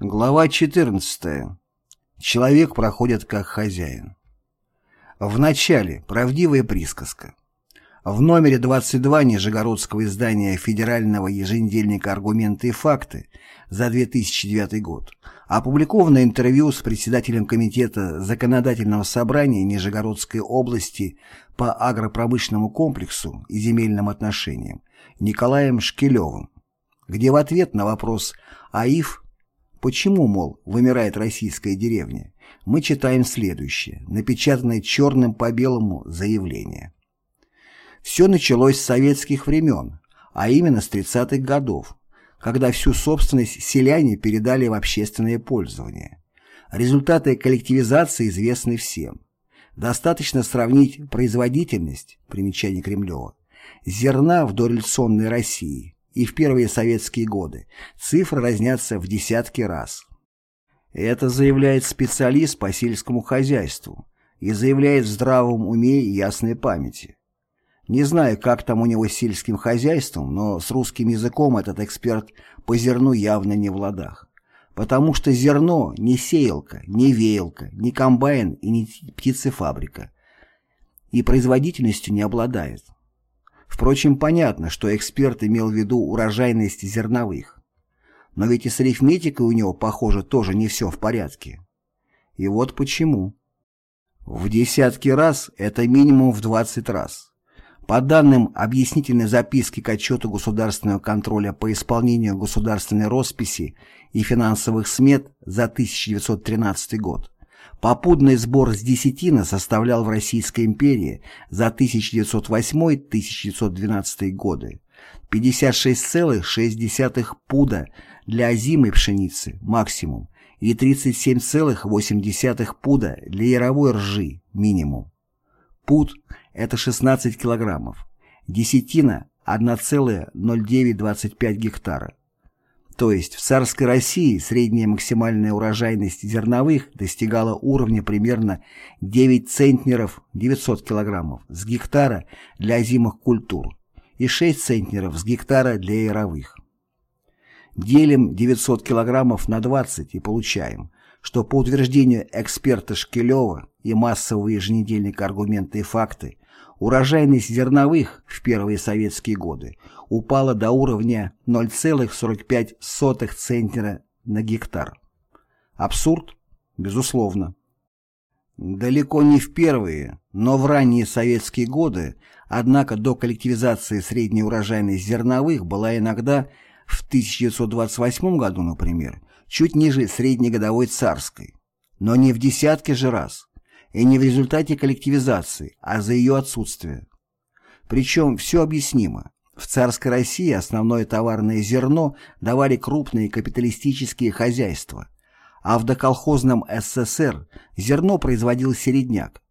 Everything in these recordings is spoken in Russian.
Глава 14. Человек проходит как хозяин. В начале правдивая присказка. В номере 22 Нижегородского издания федерального еженедельника «Аргументы и факты» за 2009 год опубликовано интервью с председателем Комитета Законодательного собрания Нижегородской области по агропромышленному комплексу и земельным отношениям Николаем Шкилевым, где в ответ на вопрос АИФ Почему, мол, вымирает российская деревня? Мы читаем следующее, напечатанное черным по белому заявление. Все началось с советских времен, а именно с 30-х годов, когда всю собственность селяне передали в общественное пользование. Результаты коллективизации известны всем. Достаточно сравнить производительность, примечание Кремлева, зерна в дореволюционной России и в первые советские годы, цифры разнятся в десятки раз. Это заявляет специалист по сельскому хозяйству и заявляет в здравом уме и ясной памяти. Не знаю, как там у него с сельским хозяйством, но с русским языком этот эксперт по зерну явно не в ладах. Потому что зерно не сеялка, не веялка, не комбайн и не птицефабрика. И производительностью не обладает. Впрочем, понятно, что эксперт имел в виду урожайность зерновых. Но ведь и с арифметикой у него, похоже, тоже не все в порядке. И вот почему. В десятки раз это минимум в 20 раз. По данным объяснительной записки к отчету государственного контроля по исполнению государственной росписи и финансовых смет за 1913 год, Попутный сбор с десятины составлял в Российской империи за 1908-1912 годы 56,6 пуда для озимой пшеницы максимум и 37,8 пуда для яровой ржи минимум. Пуд – это 16 килограммов, десятина – 1,0925 гектара. То есть в царской России средняя максимальная урожайность зерновых достигала уровня примерно 9 центнеров 900 килограммов с гектара для озимых культур и 6 центнеров с гектара для яровых. Делим 900 килограммов на 20 и получаем, что по утверждению эксперта Шкелева и массового еженедельника «Аргументы и факты» урожайность зерновых в первые советские годы упала до уровня 0,45 центнера на гектар. Абсурд? Безусловно. Далеко не в первые, но в ранние советские годы, однако до коллективизации средней урожайность зерновых была иногда, в 1928 году, например, чуть ниже среднегодовой царской, но не в десятки же раз, и не в результате коллективизации, а за ее отсутствие. Причем все объяснимо. В царской России основное товарное зерно давали крупные капиталистические хозяйства, а в доколхозном СССР зерно производил середняк,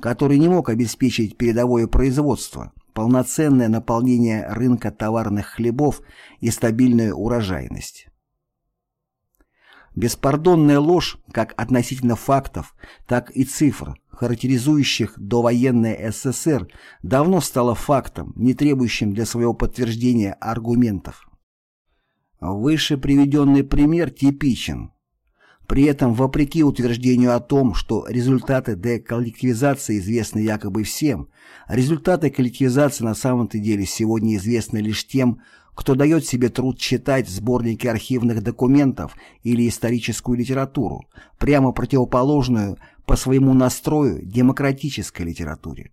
который не мог обеспечить передовое производство, полноценное наполнение рынка товарных хлебов и стабильную урожайность. Беспардонная ложь как относительно фактов, так и цифр, характеризующих довоенное СССР, давно стала фактом, не требующим для своего подтверждения аргументов. Выше приведенный пример типичен. При этом, вопреки утверждению о том, что результаты деколлективизации известны якобы всем, результаты коллективизации на самом-то деле сегодня известны лишь тем, кто дает себе труд читать сборники архивных документов или историческую литературу, прямо противоположную по своему настрою демократической литературе.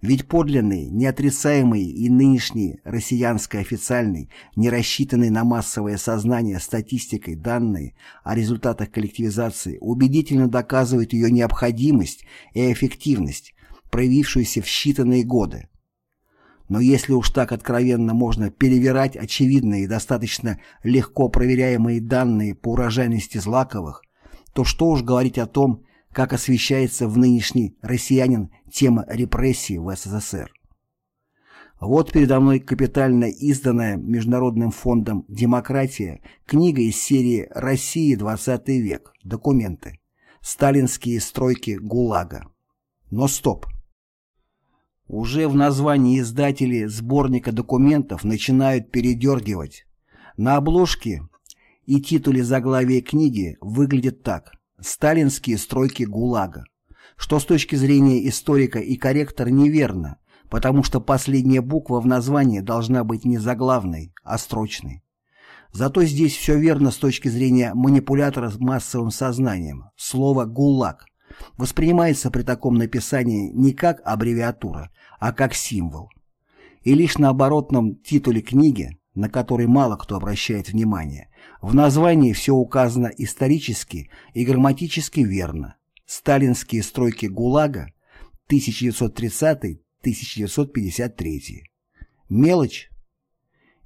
Ведь подлинные, неотрицаемые и нынешние россиянской официальной, не рассчитанные на массовое сознание статистикой данные о результатах коллективизации убедительно доказывают ее необходимость и эффективность, проявившуюся в считанные годы. Но если уж так откровенно можно перевирать очевидные и достаточно легко проверяемые данные по урожайности злаковых, то что уж говорить о том, как освещается в нынешний россиянин тема репрессий в СССР. Вот передо мной капитально изданная Международным фондом «Демократия» книга из серии «Россия. 20 век. Документы. Сталинские стройки ГУЛАГа». Но стоп! Уже в названии издатели сборника документов начинают передергивать. На обложке и титуле заглавия книги выглядит так «Сталинские стройки ГУЛАГа», что с точки зрения историка и корректора неверно, потому что последняя буква в названии должна быть не заглавной, а строчной. Зато здесь все верно с точки зрения манипулятора с массовым сознанием. Слово «ГУЛАГ» воспринимается при таком написании не как аббревиатура, а как символ. И лишь на оборотном титуле книги, на который мало кто обращает внимание, в названии все указано исторически и грамматически верно. Сталинские стройки ГУЛАГа 1930-1953. Мелочь?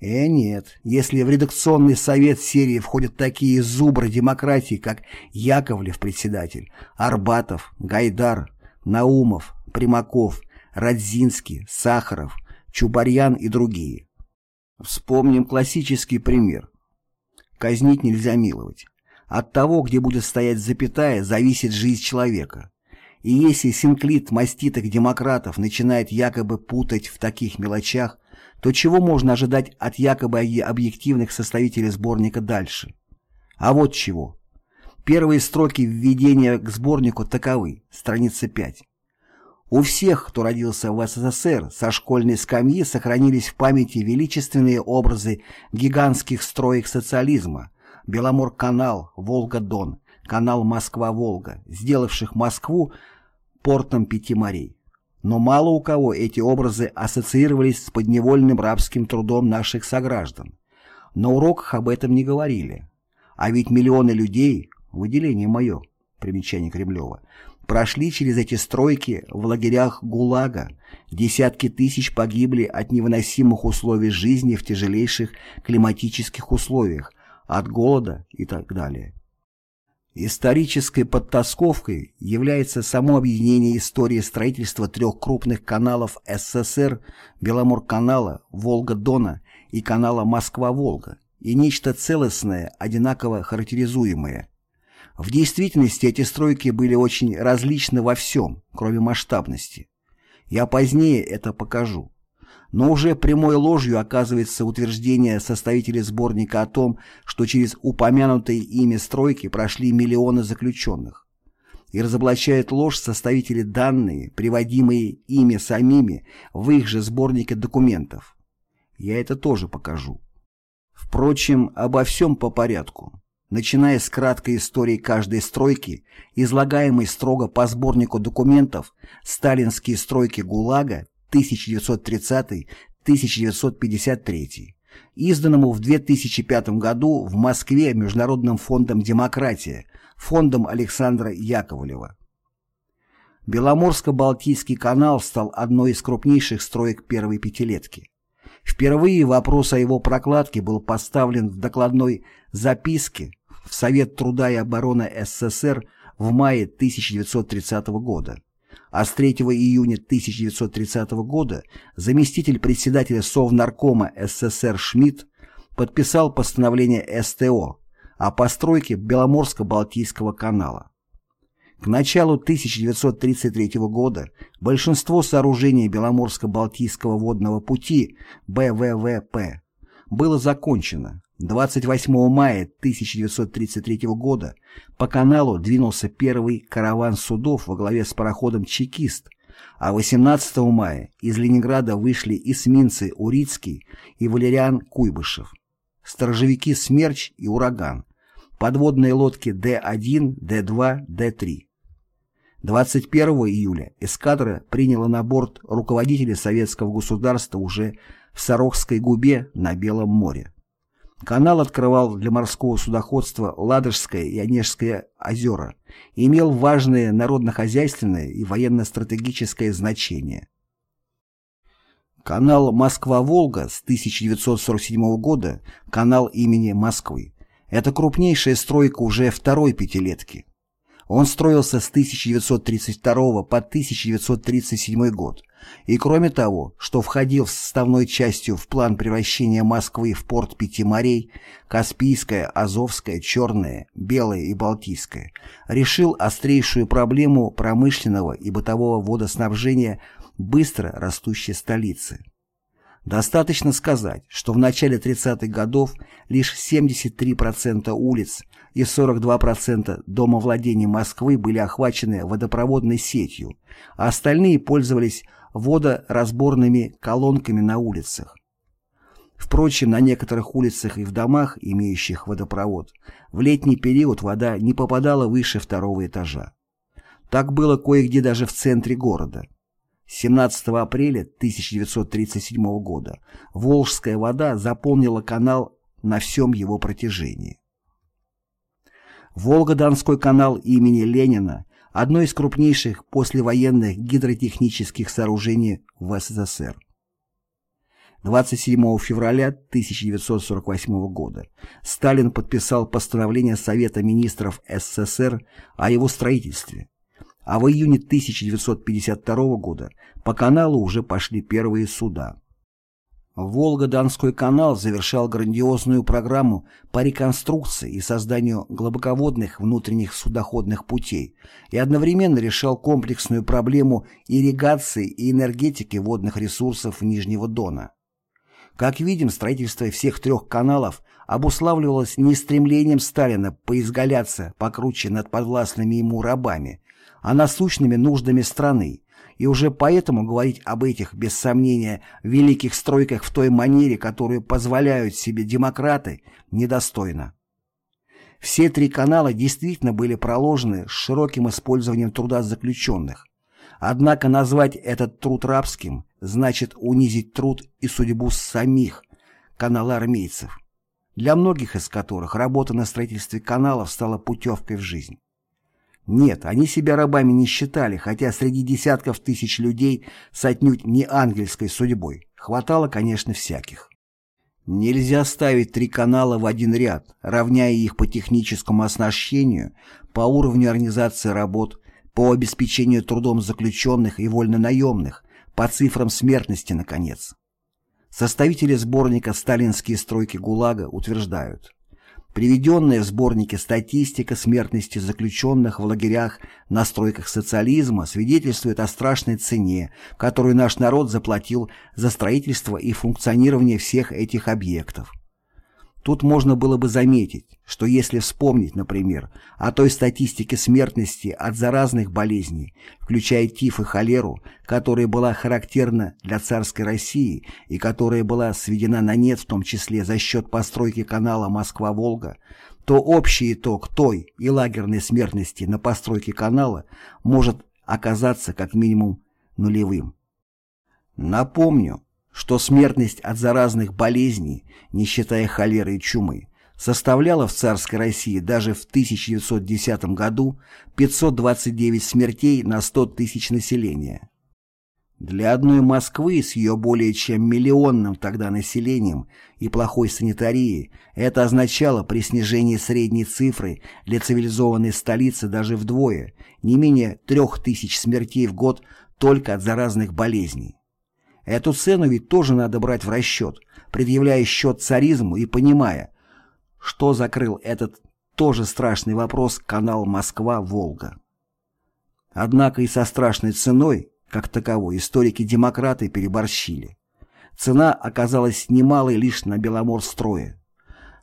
Э, нет, если в редакционный совет серии входят такие зубры демократии, как Яковлев председатель, Арбатов, Гайдар, Наумов, Примаков, Радзинский, Сахаров, Чубарьян и другие. Вспомним классический пример. Казнить нельзя миловать. От того, где будет стоять запятая, зависит жизнь человека. И если синклит маститых демократов начинает якобы путать в таких мелочах, то чего можно ожидать от якобы объективных составителей сборника дальше? А вот чего. Первые строки введения к сборнику таковы, страница 5. У всех, кто родился в СССР, со школьной скамьи сохранились в памяти величественные образы гигантских строек социализма, Беломор-канал, Волга-Дон, канал Москва-Волга, сделавших Москву портом пяти морей. Но мало у кого эти образы ассоциировались с подневольным рабским трудом наших сограждан. На уроках об этом не говорили. А ведь миллионы людей, выделение мое, примечание Кремлева, прошли через эти стройки в лагерях ГУЛАГа, десятки тысяч погибли от невыносимых условий жизни в тяжелейших климатических условиях, от голода и так далее. Исторической подтасковкой является само объединение истории строительства трех крупных каналов СССР Беломорканала, Волга-Дона и канала Москва-Волга и нечто целостное, одинаково характеризуемое. В действительности эти стройки были очень различны во всем, кроме масштабности. Я позднее это покажу. Но уже прямой ложью оказывается утверждение составителей сборника о том, что через упомянутые ими стройки прошли миллионы заключенных. И разоблачает ложь составители данные, приводимые ими самими в их же сборнике документов. Я это тоже покажу. Впрочем, обо всем по порядку. Начиная с краткой истории каждой стройки, излагаемой строго по сборнику документов «Сталинские стройки ГУЛАГа 1930-1953», изданному в 2005 году в Москве Международным фондом «Демократия», фондом Александра Яковлева. Беломорско-Балтийский канал стал одной из крупнейших строек первой пятилетки. Впервые вопрос о его прокладке был поставлен в докладной записке в Совет труда и обороны СССР в мае 1930 года а с 3 июня 1930 года заместитель председателя Совнаркома СССР Шмидт подписал постановление СТО о постройке Беломорско-Балтийского канала. К началу 1933 года большинство сооружений Беломорско-Балтийского водного пути БВВП было закончено, 28 мая 1933 года по каналу двинулся первый караван судов во главе с пароходом «Чекист», а 18 мая из Ленинграда вышли эсминцы «Урицкий» и «Валериан Куйбышев», сторожевики «Смерч» и «Ураган», подводные лодки Д-1, Д-2, Д-3. 21 июля эскадра приняла на борт руководителей советского государства уже в Сарохской губе на Белом море. Канал открывал для морского судоходства Ладожское и Онежское озера и имел важное народно-хозяйственное и военно-стратегическое значение. Канал Москва-Волга с 1947 года, канал имени Москвы, это крупнейшая стройка уже второй пятилетки. Он строился с 1932 по 1937 год, и кроме того, что входил составной частью в план превращения Москвы в порт пяти морей, Каспийское, Азовское, Черное, Белое и Балтийское, решил острейшую проблему промышленного и бытового водоснабжения быстро растущей столицы. Достаточно сказать, что в начале 30-х годов лишь 73% улиц и 42% домовладений Москвы были охвачены водопроводной сетью, а остальные пользовались водоразборными колонками на улицах. Впрочем, на некоторых улицах и в домах, имеющих водопровод, в летний период вода не попадала выше второго этажа. Так было кое-где даже в центре города. 17 апреля 1937 года Волжская вода заполнила канал на всем его протяжении. Волго-Донской канал имени Ленина – одно из крупнейших послевоенных гидротехнических сооружений в СССР. 27 февраля 1948 года Сталин подписал постановление Совета министров СССР о его строительстве, а в июне 1952 года по каналу уже пошли первые суда. Волго-Донской канал завершал грандиозную программу по реконструкции и созданию глубоководных внутренних судоходных путей и одновременно решал комплексную проблему ирригации и энергетики водных ресурсов Нижнего Дона. Как видим, строительство всех трех каналов обуславливалось не стремлением Сталина поизгаляться покруче над подвластными ему рабами, а насущными нуждами страны, и уже поэтому говорить об этих, без сомнения, великих стройках в той манере, которую позволяют себе демократы, недостойно. Все три канала действительно были проложены с широким использованием труда заключенных, Однако назвать этот труд рабским значит унизить труд и судьбу самих каналоармейцев, для многих из которых работа на строительстве каналов стала путевкой в жизнь. Нет, они себя рабами не считали, хотя среди десятков тысяч людей с отнюдь не ангельской судьбой хватало, конечно, всяких. Нельзя ставить три канала в один ряд, равняя их по техническому оснащению, по уровню организации работ, по обеспечению трудом заключенных и вольнонаемных, по цифрам смертности, наконец. Составители сборника «Сталинские стройки ГУЛАГа» утверждают, Приведенная в сборнике статистика смертности заключенных в лагерях на стройках социализма свидетельствует о страшной цене, которую наш народ заплатил за строительство и функционирование всех этих объектов. Тут можно было бы заметить, что если вспомнить, например, о той статистике смертности от заразных болезней, включая тиф и холеру, которая была характерна для царской России и которая была сведена на нет в том числе за счет постройки канала Москва-Волга, то общий итог той и лагерной смертности на постройке канала может оказаться как минимум нулевым. Напомню, что смертность от заразных болезней, не считая холеры и чумы, составляла в царской России даже в 1910 году 529 смертей на 100 тысяч населения. Для одной Москвы с ее более чем миллионным тогда населением и плохой санитарией это означало при снижении средней цифры для цивилизованной столицы даже вдвое, не менее трех тысяч смертей в год только от заразных болезней. Эту цену ведь тоже надо брать в расчет, предъявляя счет царизму и понимая, что закрыл этот тоже страшный вопрос канал Москва-Волга. Однако и со страшной ценой, как таковой, историки-демократы переборщили. Цена оказалась немалой лишь на Беломорстрое.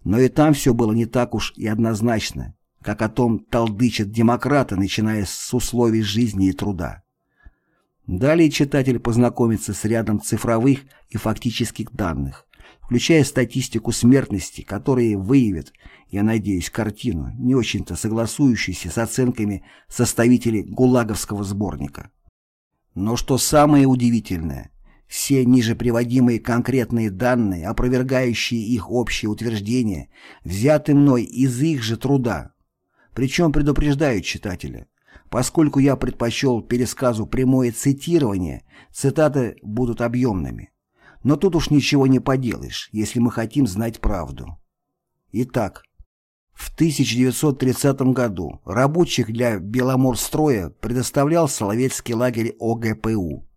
Но и там все было не так уж и однозначно, как о том толдычат демократы, начиная с условий жизни и труда. Далее читатель познакомится с рядом цифровых и фактических данных, включая статистику смертности, которые выявят, я надеюсь, картину, не очень-то согласующуюся с оценками составителей ГУЛАГовского сборника. Но что самое удивительное, все ниже приводимые конкретные данные, опровергающие их общие утверждения, взяты мной из их же труда. Причем предупреждаю читателя, Поскольку я предпочел пересказу прямое цитирование, цитаты будут объемными. Но тут уж ничего не поделаешь, если мы хотим знать правду. Итак, в 1930 году рабочих для Беломорстроя предоставлял Соловецкий лагерь ОГПУ.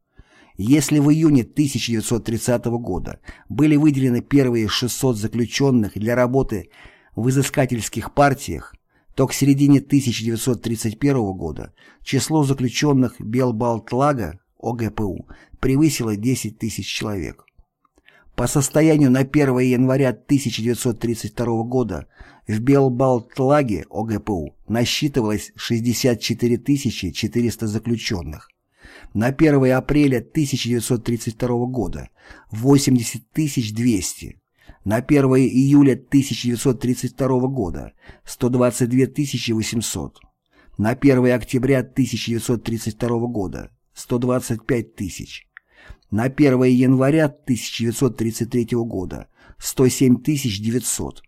Если в июне 1930 года были выделены первые 600 заключенных для работы в изыскательских партиях, то к середине 1931 года число заключенных Белбалтлага ОГПУ превысило 10 тысяч человек. По состоянию на 1 января 1932 года в Белбалтлаге ОГПУ насчитывалось 64 400 заключенных. На 1 апреля 1932 года 80 200. На 1 июля 1932 года 122 800. На 1 октября 1932 года 125 тысяч. На 1 января 1933 года 107 900.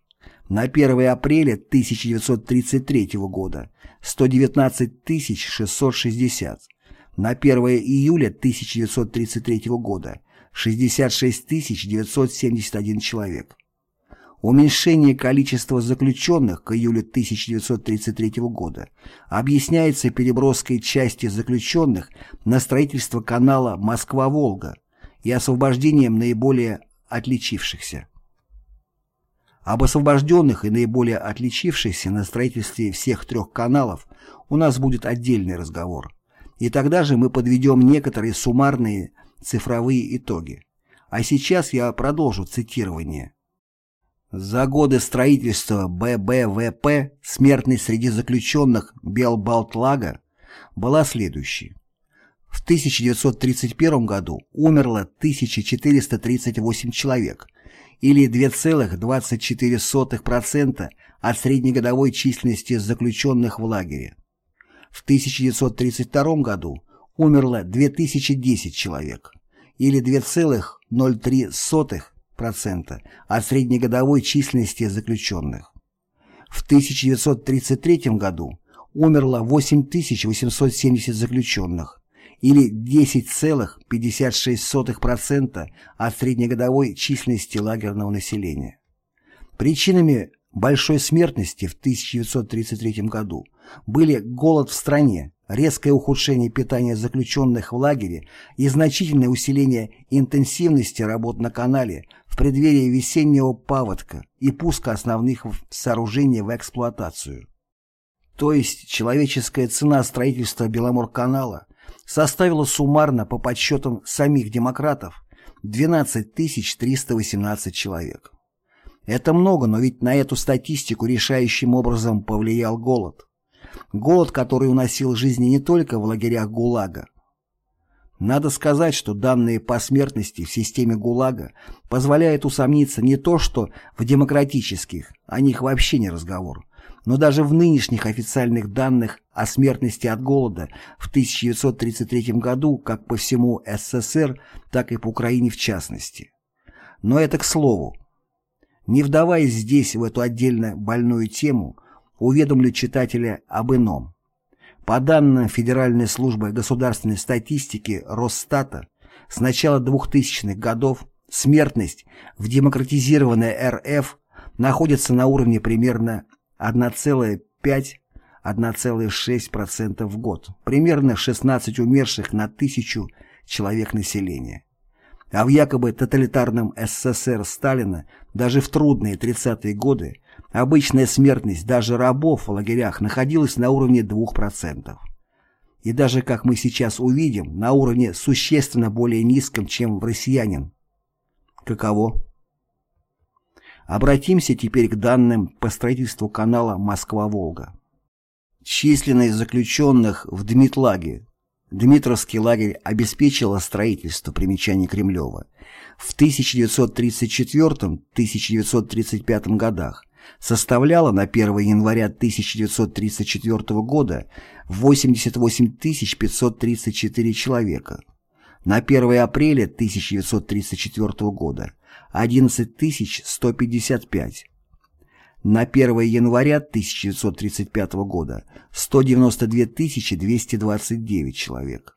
На 1 апреля 1933 года 119 660. На 1 июля 1933 года 66 971 человек. Уменьшение количества заключенных к июлю 1933 года объясняется переброской части заключенных на строительство канала Москва-Волга и освобождением наиболее отличившихся. Об освобожденных и наиболее отличившихся на строительстве всех трех каналов у нас будет отдельный разговор. И тогда же мы подведем некоторые суммарные цифровые итоги. А сейчас я продолжу цитирование. За годы строительства ББВП смертность среди заключенных Белбалтлага была следующей. В 1931 году умерло 1438 человек, или 2,24% от среднегодовой численности заключенных в лагере. В 1932 году умерло 2010 человек, или 2,03% от среднегодовой численности заключенных. В 1933 году умерло 8870 заключенных, или 10,56% от среднегодовой численности лагерного населения. Причинами большой смертности в 1933 году были голод в стране, резкое ухудшение питания заключенных в лагере и значительное усиление интенсивности работ на канале в преддверии весеннего паводка и пуска основных сооружений в эксплуатацию. То есть человеческая цена строительства Беломорканала составила суммарно по подсчетам самих демократов 12 318 человек. Это много, но ведь на эту статистику решающим образом повлиял голод. Голод, который уносил жизни не только в лагерях ГУЛАГа. Надо сказать, что данные по смертности в системе ГУЛАГа позволяют усомниться не то, что в демократических, о них вообще не разговор, но даже в нынешних официальных данных о смертности от голода в 1933 году как по всему СССР, так и по Украине в частности. Но это к слову. Не вдаваясь здесь в эту отдельно больную тему, уведомлю читателя об ином. По данным Федеральной службы государственной статистики Росстата, с начала 2000-х годов смертность в демократизированной РФ находится на уровне примерно 1,5-1,6% в год, примерно 16 умерших на тысячу человек населения. А в якобы тоталитарном СССР Сталина даже в трудные 30-е годы обычная смертность даже рабов в лагерях находилась на уровне 2%. И даже, как мы сейчас увидим, на уровне существенно более низком, чем в россиянин. Каково? Обратимся теперь к данным по строительству канала Москва-Волга. Численность заключенных в Дмитлаге Дмитровский лагерь обеспечило строительство примечаний Кремлева. В 1934-1935 годах составляло на 1 января 1934 года 88 534 человека, на 1 апреля 1934 года 11 155 на 1 января 1935 года 192 229 человек.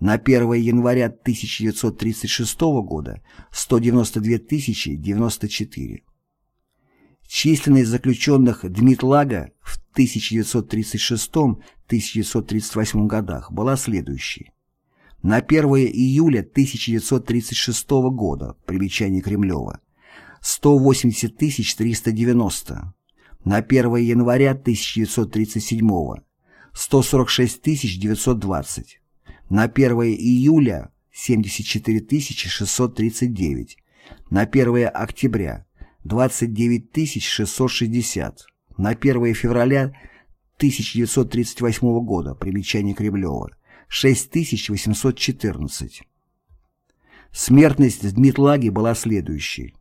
На 1 января 1936 года 192 094. Численность заключенных Дмитлага в 1936-1938 годах была следующей. На 1 июля 1936 года, примечание Кремлева, 180 390. На 1 января 1937 146 920. На 1 июля 74 639. на 1 октября 29 660, на 1 февраля 1938 года, примечание Кремлева, 6814. Смертность в Дмитлаге была следующей.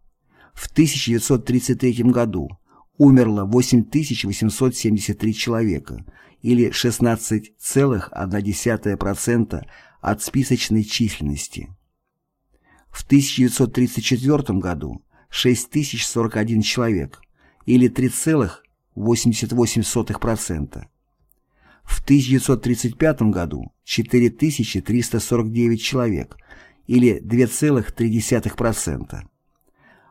В 1933 году умерло 8873 человека, или 16,1% от списочной численности. В 1934 году 6041 человек, или 3,88%. В 1935 году 4349 человек, или 2,3%.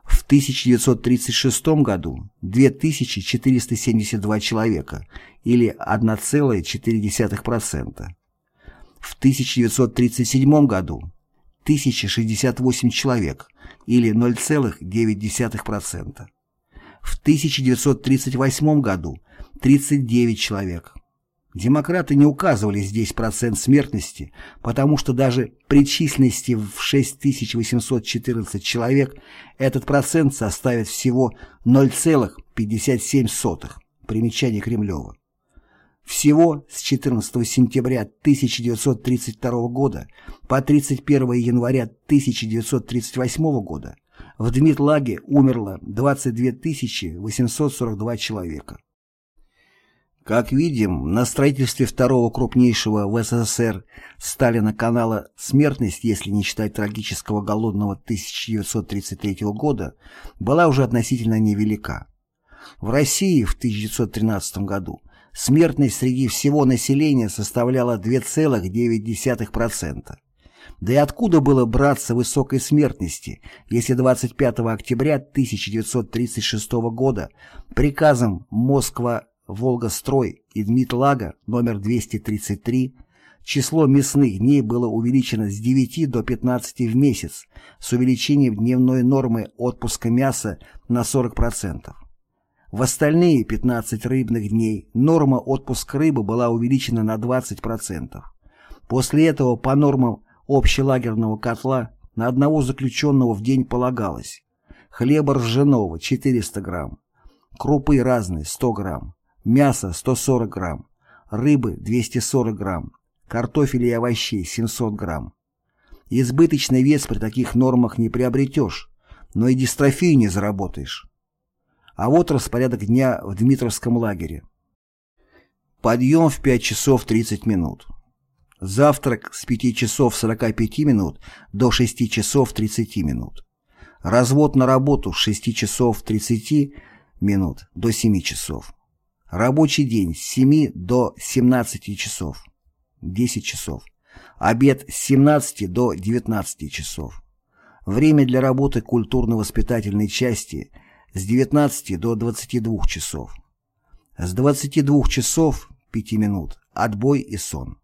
В 1936 году 2472 человека, или 1,4%. В 1937 году 1068 человек, или 0,9%. В 1938 году 39 человек. Демократы не указывали здесь процент смертности, потому что даже при численности в 6814 человек этот процент составит всего 0,57. Примечание Кремлева. Всего с 14 сентября 1932 года по 31 января 1938 года в Дмитлаге умерло 22 842 человека. Как видим, на строительстве второго крупнейшего в СССР Сталина канала смертность, если не считать трагического голодного 1933 года, была уже относительно невелика. В России в 1913 году смертность среди всего населения составляла 2,9%. Да и откуда было браться высокой смертности, если 25 октября 1936 года приказом Москва Волгострой и Дмитлага номер 233 число мясных дней было увеличено с 9 до 15 в месяц с увеличением дневной нормы отпуска мяса на 40%. В остальные 15 рыбных дней норма отпуска рыбы была увеличена на 20%. После этого по нормам общелагерного котла на одного заключенного в день полагалось хлеба ржаного 400 грамм, крупы разные 100 грамм, мясо 140 грамм, рыбы 240 грамм, картофеля и овощей 700 грамм. Избыточный вес при таких нормах не приобретешь, но и дистрофию не заработаешь. А вот распорядок дня в Дмитровском лагере. Подъем в 5 часов 30 минут. Завтрак с 5 часов 45 минут до 6 часов 30 минут. Развод на работу с 6 часов 30 минут до 7 часов. Рабочий день с 7 до 17 часов. 10 часов. Обед с 17 до 19 часов. Время для работы культурно-воспитательной части с 19 до 22 часов. С 22 часов 5 минут отбой и сон.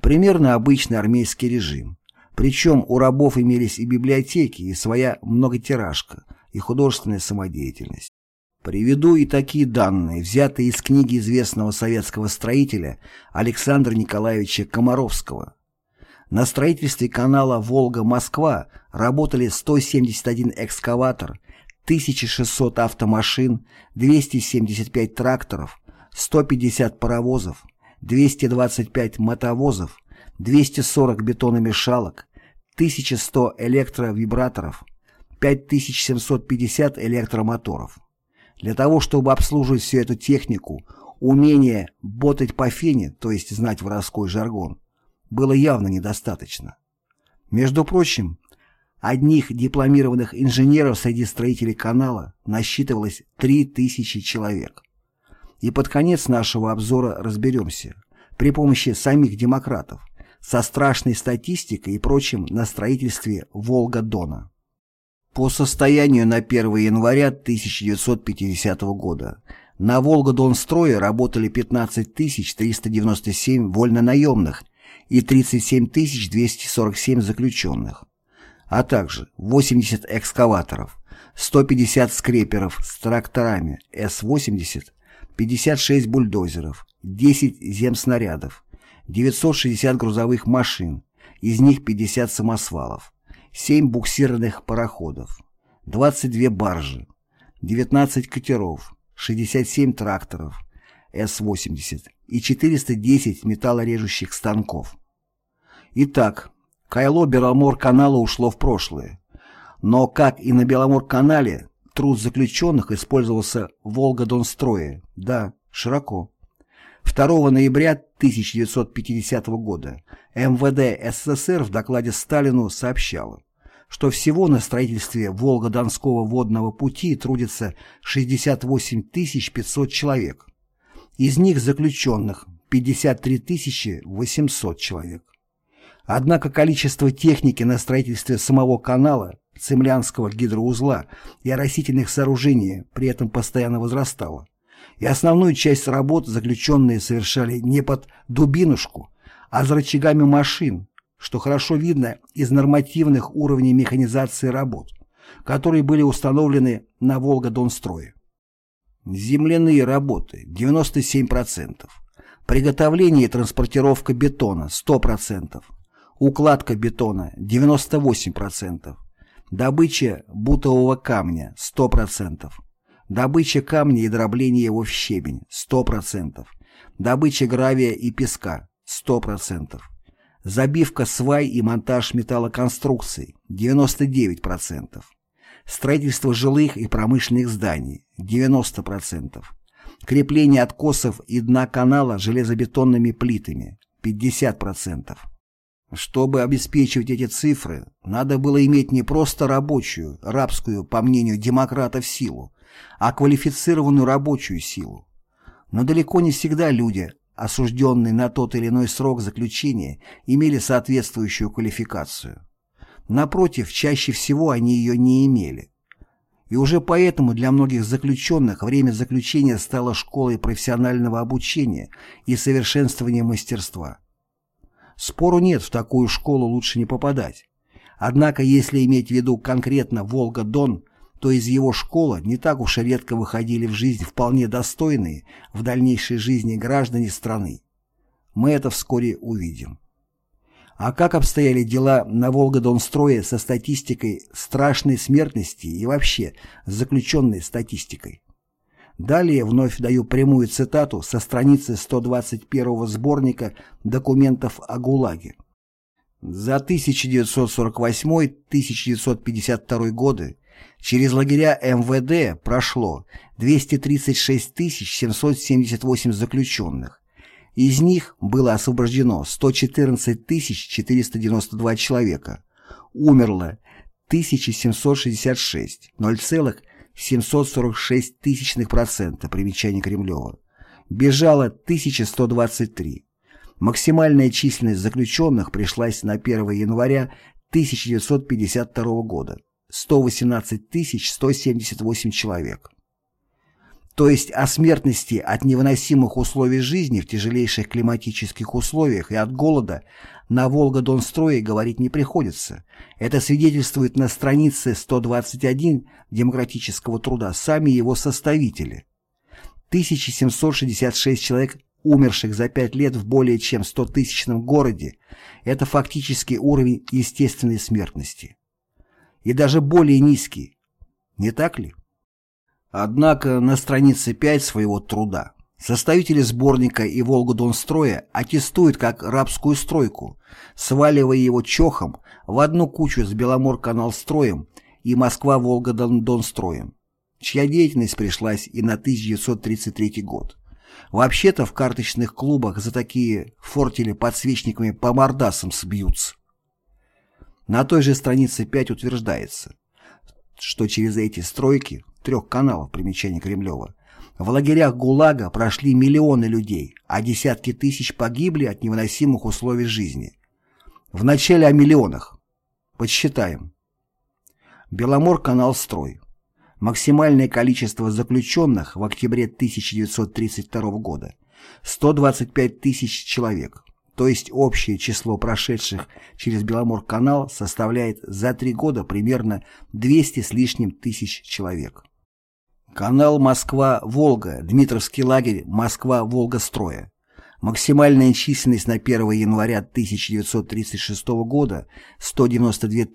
Примерно обычный армейский режим. Причем у рабов имелись и библиотеки, и своя многотиражка, и художественная самодеятельность. Приведу и такие данные, взятые из книги известного советского строителя Александра Николаевича Комаровского. На строительстве канала Волга-Москва работали 171 экскаватор, 1600 автомашин, 275 тракторов, 150 паровозов, 225 мотовозов, 240 бетономешалок, 1100 электровибраторов, 5750 электромоторов. Для того, чтобы обслуживать всю эту технику, умение ботать по фене, то есть знать воровской жаргон, было явно недостаточно. Между прочим, одних дипломированных инженеров среди строителей канала насчитывалось 3000 человек. И под конец нашего обзора разберемся, при помощи самих демократов, со страшной статистикой и прочим на строительстве Волга-Дона. По состоянию на 1 января 1950 года на Волгодонстрое работали 15 397 вольнонаемных и 37 247 заключенных, а также 80 экскаваторов, 150 скреперов с тракторами С-80, 56 бульдозеров, 10 земснарядов, 960 грузовых машин, из них 50 самосвалов, 7 буксирных пароходов, 22 баржи, 19 катеров, 67 тракторов С-80 и 410 металлорежущих станков. Итак, Кайло Беломор-канала ушло в прошлое. Но, как и на Беломор-канале, труд заключенных использовался в Волгодонстрое, да, широко. 2 ноября 1950 года МВД СССР в докладе Сталину сообщало, что всего на строительстве Волго-Донского водного пути трудится 68 500 человек. Из них заключенных 53 800 человек. Однако количество техники на строительстве самого канала, Цемлянского гидроузла и оросительных сооружений при этом постоянно возрастало. И основную часть работ заключенные совершали не под дубинушку, а за рычагами машин, что хорошо видно из нормативных уровней механизации работ, которые были установлены на Волга-Донстрое. Земляные работы – 97%, приготовление и транспортировка бетона – 100%, укладка бетона – 98%, добыча бутового камня – 100%, добыча камня и дробление его в щебень – 100%, добыча гравия и песка – 100%, Забивка свай и монтаж металлоконструкций – 99%. Строительство жилых и промышленных зданий – 90%. Крепление откосов и дна канала железобетонными плитами – 50%. Чтобы обеспечивать эти цифры, надо было иметь не просто рабочую, рабскую, по мнению демократов, силу, а квалифицированную рабочую силу. Но далеко не всегда люди, осужденные на тот или иной срок заключения, имели соответствующую квалификацию. Напротив, чаще всего они ее не имели. И уже поэтому для многих заключенных время заключения стало школой профессионального обучения и совершенствования мастерства. Спору нет, в такую школу лучше не попадать. Однако, если иметь в виду конкретно Волга-Дон, то из его школы не так уж и редко выходили в жизнь вполне достойные в дальнейшей жизни граждане страны. Мы это вскоре увидим. А как обстояли дела на Волгодонстрое со статистикой страшной смертности и вообще с заключенной статистикой? Далее вновь даю прямую цитату со страницы 121 сборника документов о ГУЛАГе. За 1948-1952 годы Через лагеря МВД прошло 236 778 заключенных. Из них было освобождено 114 492 человека. Умерло 1766, 0,746 процента примечание Кремлева. Бежало 1123. Максимальная численность заключенных пришлась на 1 января 1952 года. 118 178 человек. То есть о смертности от невыносимых условий жизни в тяжелейших климатических условиях и от голода на Волго-Донстрое говорить не приходится. Это свидетельствует на странице 121 демократического труда сами его составители. 1766 человек умерших за пять лет в более чем 100-тысячном городе – это фактически уровень естественной смертности и даже более низкий. Не так ли? Однако на странице 5 своего труда составители сборника и Волгодонстроя аттестуют как рабскую стройку, сваливая его чохом в одну кучу с Беломор-каналстроем и Москва-Волгодонстроем, чья деятельность пришлась и на 1933 год. Вообще-то в карточных клубах за такие фортили подсвечниками по мордасам сбьются. На той же странице 5 утверждается, что через эти стройки трех каналов примечания Кремлева в лагерях ГУЛАГа прошли миллионы людей, а десятки тысяч погибли от невыносимых условий жизни. Вначале о миллионах. Подсчитаем. Беломор-канал «Строй». Максимальное количество заключенных в октябре 1932 года – 125 тысяч человек то есть общее число прошедших через Беломор-канал составляет за три года примерно 200 с лишним тысяч человек. Канал Москва-Волга, Дмитровский лагерь Москва-Волга-строя. Максимальная численность на 1 января 1936 года 192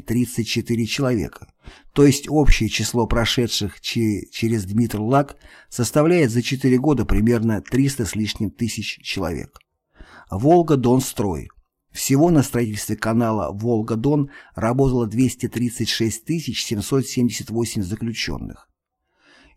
034 человека, то есть общее число прошедших через Дмитр Лак составляет за 4 года примерно 300 с лишним тысяч человек. Волга-Дон-строй. Всего на строительстве канала Волга-Дон работало 236 778 заключенных.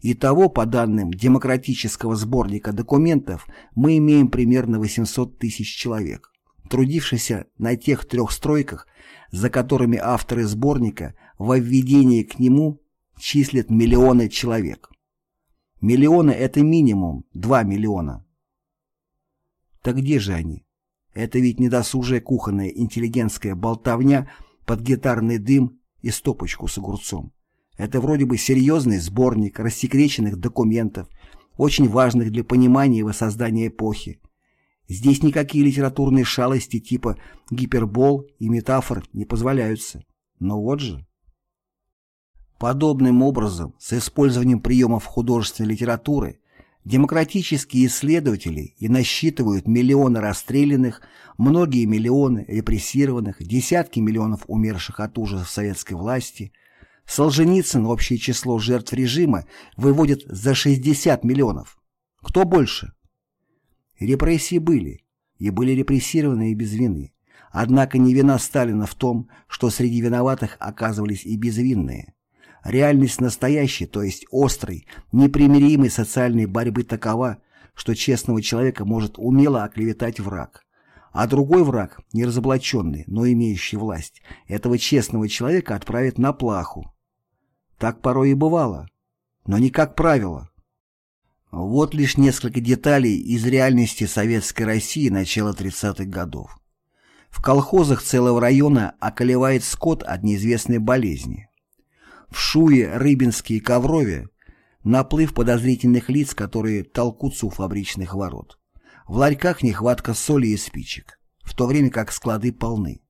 Итого, по данным демократического сборника документов, мы имеем примерно 800 тысяч человек, трудившихся на тех трех стройках, за которыми авторы сборника во введении к нему числят миллионы человек. Миллионы – это минимум 2 миллиона. Так где же они? Это ведь недосужая кухонная интеллигентская болтовня под гитарный дым и стопочку с огурцом. Это вроде бы серьезный сборник рассекреченных документов, очень важных для понимания и воссоздания эпохи. Здесь никакие литературные шалости типа гипербол и метафор не позволяются. Но вот же. Подобным образом, с использованием приемов художественной литературы, демократические исследователи и насчитывают миллионы расстрелянных, многие миллионы репрессированных, десятки миллионов умерших от ужасов советской власти – Солженицын общее число жертв режима выводит за 60 миллионов. Кто больше? Репрессии были, и были репрессированы и без вины. Однако не вина Сталина в том, что среди виноватых оказывались и безвинные. Реальность настоящей, то есть острой, непримиримой социальной борьбы такова, что честного человека может умело оклеветать враг. А другой враг, не разоблаченный, но имеющий власть, этого честного человека отправит на плаху. Так порой и бывало, но не как правило. Вот лишь несколько деталей из реальности советской России начала 30-х годов. В колхозах целого района околевает скот от неизвестной болезни. В Шуе, Рыбинске и Коврове наплыв подозрительных лиц, которые толкутся у фабричных ворот. В ларьках нехватка соли и спичек, в то время как склады полны.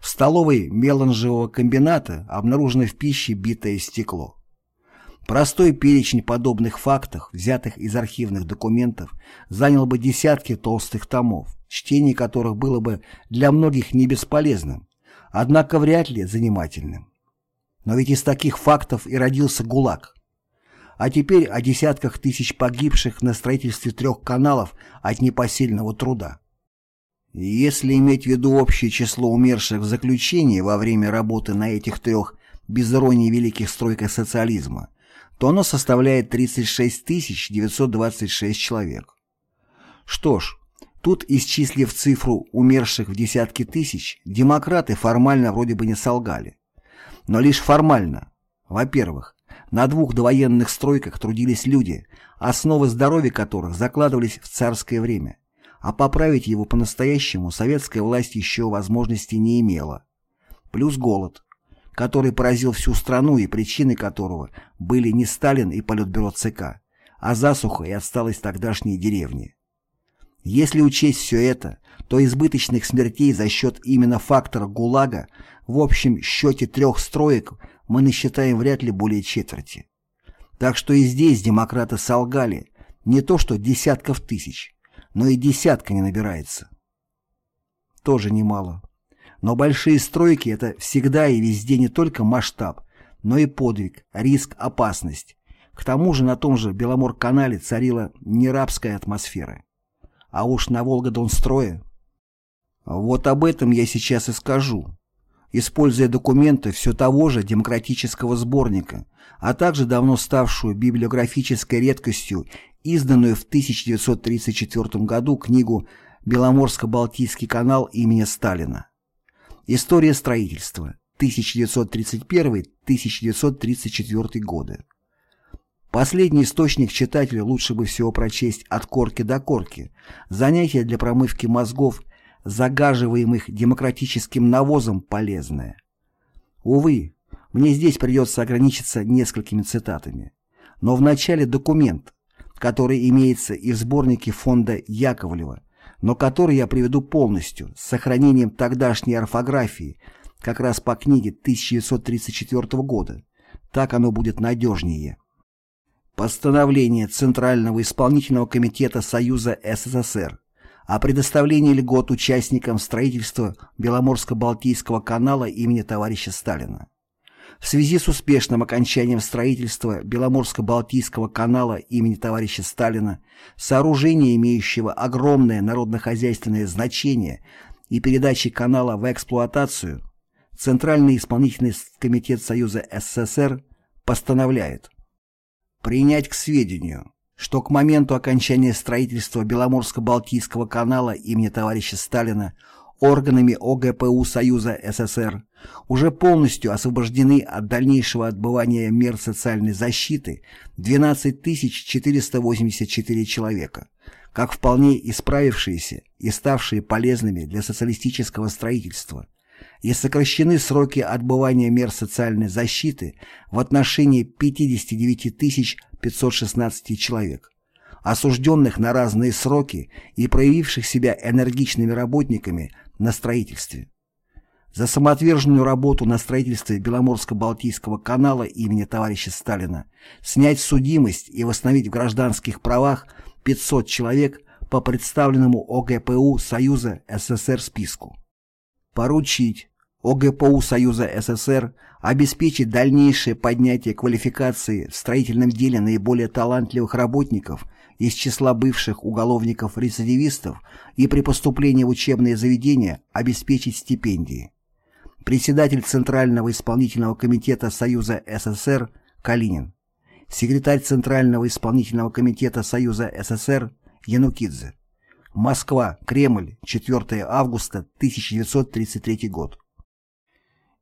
В столовой меланжевого комбината обнаружено в пище битое стекло. Простой перечень подобных фактов, взятых из архивных документов, занял бы десятки толстых томов, чтение которых было бы для многих не бесполезным, однако вряд ли занимательным. Но ведь из таких фактов и родился ГУЛАГ. А теперь о десятках тысяч погибших на строительстве трех каналов от непосильного труда. Если иметь в виду общее число умерших в заключении во время работы на этих трех, без великих стройках социализма, то оно составляет 36 926 человек. Что ж, тут, исчислив цифру умерших в десятки тысяч, демократы формально вроде бы не солгали. Но лишь формально. Во-первых, на двух довоенных стройках трудились люди, основы здоровья которых закладывались в царское время а поправить его по-настоящему советская власть еще возможности не имела. Плюс голод, который поразил всю страну и причины которого были не Сталин и Политбюро ЦК, а засуха и отсталость тогдашней деревни. Если учесть все это, то избыточных смертей за счет именно фактора ГУЛАГа в общем счете трех строек мы насчитаем вряд ли более четверти. Так что и здесь демократы солгали, не то что десятков тысяч, но и десятка не набирается. Тоже немало. Но большие стройки – это всегда и везде не только масштаб, но и подвиг, риск, опасность. К тому же на том же Беломор-канале царила не рабская атмосфера. А уж на Волгодонстрое... Вот об этом я сейчас и скажу, используя документы все того же демократического сборника, а также давно ставшую библиографической редкостью изданную в 1934 году книгу «Беломорско-Балтийский канал имени Сталина». История строительства. 1931-1934 годы. Последний источник читателя лучше бы всего прочесть от корки до корки. Занятие для промывки мозгов, загаживаемых демократическим навозом, полезное. Увы, мне здесь придется ограничиться несколькими цитатами. Но в начале документ, который имеется и в сборнике фонда Яковлева, но который я приведу полностью, с сохранением тогдашней орфографии, как раз по книге 1934 года. Так оно будет надежнее. Постановление Центрального исполнительного комитета Союза СССР о предоставлении льгот участникам строительства Беломорско-Балтийского канала имени товарища Сталина. В связи с успешным окончанием строительства Беломорско-Балтийского канала имени товарища Сталина, сооружения, имеющего огромное народно-хозяйственное значение и передачей канала в эксплуатацию, Центральный исполнительный комитет Союза СССР постановляет принять к сведению, что к моменту окончания строительства Беломорско-Балтийского канала имени товарища Сталина органами ОГПУ Союза СССР уже полностью освобождены от дальнейшего отбывания мер социальной защиты 12 484 человека, как вполне исправившиеся и ставшие полезными для социалистического строительства, и сокращены сроки отбывания мер социальной защиты в отношении 59 516 человек, осужденных на разные сроки и проявивших себя энергичными работниками на строительстве. За самоотверженную работу на строительстве Беломорско-Балтийского канала имени товарища Сталина снять судимость и восстановить в гражданских правах 500 человек по представленному ОГПУ Союза СССР списку. Поручить ОГПУ Союза СССР обеспечить дальнейшее поднятие квалификации в строительном деле наиболее талантливых работников из числа бывших уголовников-рецидивистов и при поступлении в учебные заведения обеспечить стипендии. Председатель Центрального исполнительного комитета Союза СССР Калинин. Секретарь Центрального исполнительного комитета Союза СССР Янукидзе. Москва, Кремль, 4 августа 1933 год.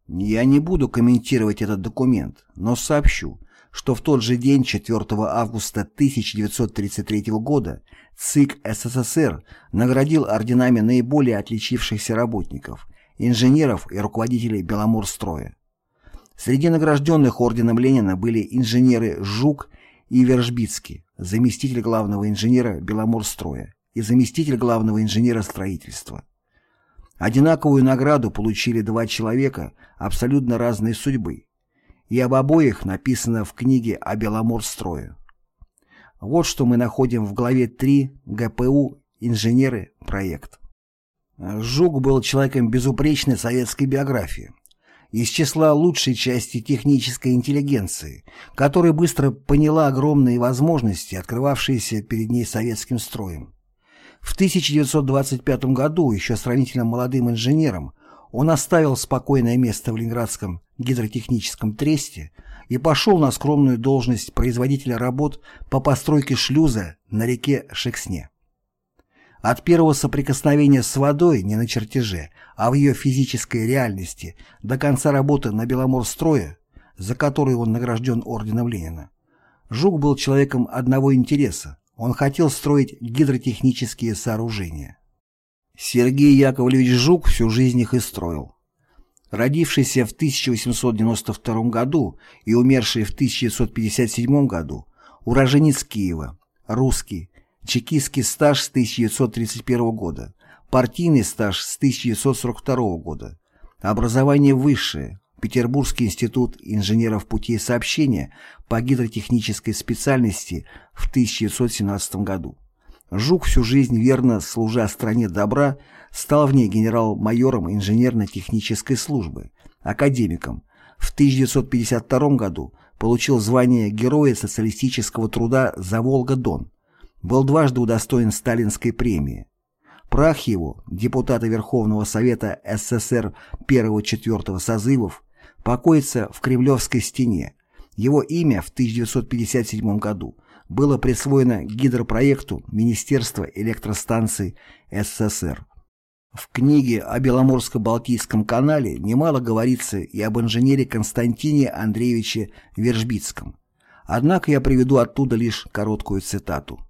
Я не буду комментировать этот документ, но сообщу, что в тот же день 4 августа 1933 года ЦИК СССР наградил орденами наиболее отличившихся работников, инженеров и руководителей Беломорстроя. Среди награжденных орденом Ленина были инженеры Жук и Вержбицкий, заместитель главного инженера Беломорстроя и заместитель главного инженера строительства. Одинаковую награду получили два человека абсолютно разной судьбы, и об обоих написано в книге о Беломорстрое. Вот что мы находим в главе 3 ГПУ «Инженеры. Проект». Жук был человеком безупречной советской биографии, из числа лучшей части технической интеллигенции, которая быстро поняла огромные возможности, открывавшиеся перед ней советским строем. В 1925 году, еще сравнительно молодым инженером, он оставил спокойное место в Ленинградском гидротехническом тресте и пошел на скромную должность производителя работ по постройке шлюза на реке Шексне. От первого соприкосновения с водой не на чертеже, а в ее физической реальности до конца работы на Беломорстрое, за который он награжден орденом Ленина, Жук был человеком одного интереса – он хотел строить гидротехнические сооружения. Сергей Яковлевич Жук всю жизнь их и строил. Родившийся в 1892 году и умерший в 1957 году, уроженец Киева, русский, чекистский стаж с 1931 года, партийный стаж с 1942 года, образование высшее, Петербургский институт инженеров путей сообщения по гидротехнической специальности в 1917 году. Жук всю жизнь верно служа стране добра, стал в ней генерал-майором инженерно-технической службы, академиком. В 1952 году получил звание Героя социалистического труда за Волга-Дон. Был дважды удостоен Сталинской премии. Прах его, депутата Верховного Совета СССР 1-4 созывов, покоится в Кремлевской стене. Его имя в 1957 году было присвоено гидропроекту Министерства электростанций СССР. В книге о Беломорско-Балтийском канале немало говорится и об инженере Константине Андреевиче Вержбицком. Однако я приведу оттуда лишь короткую цитату.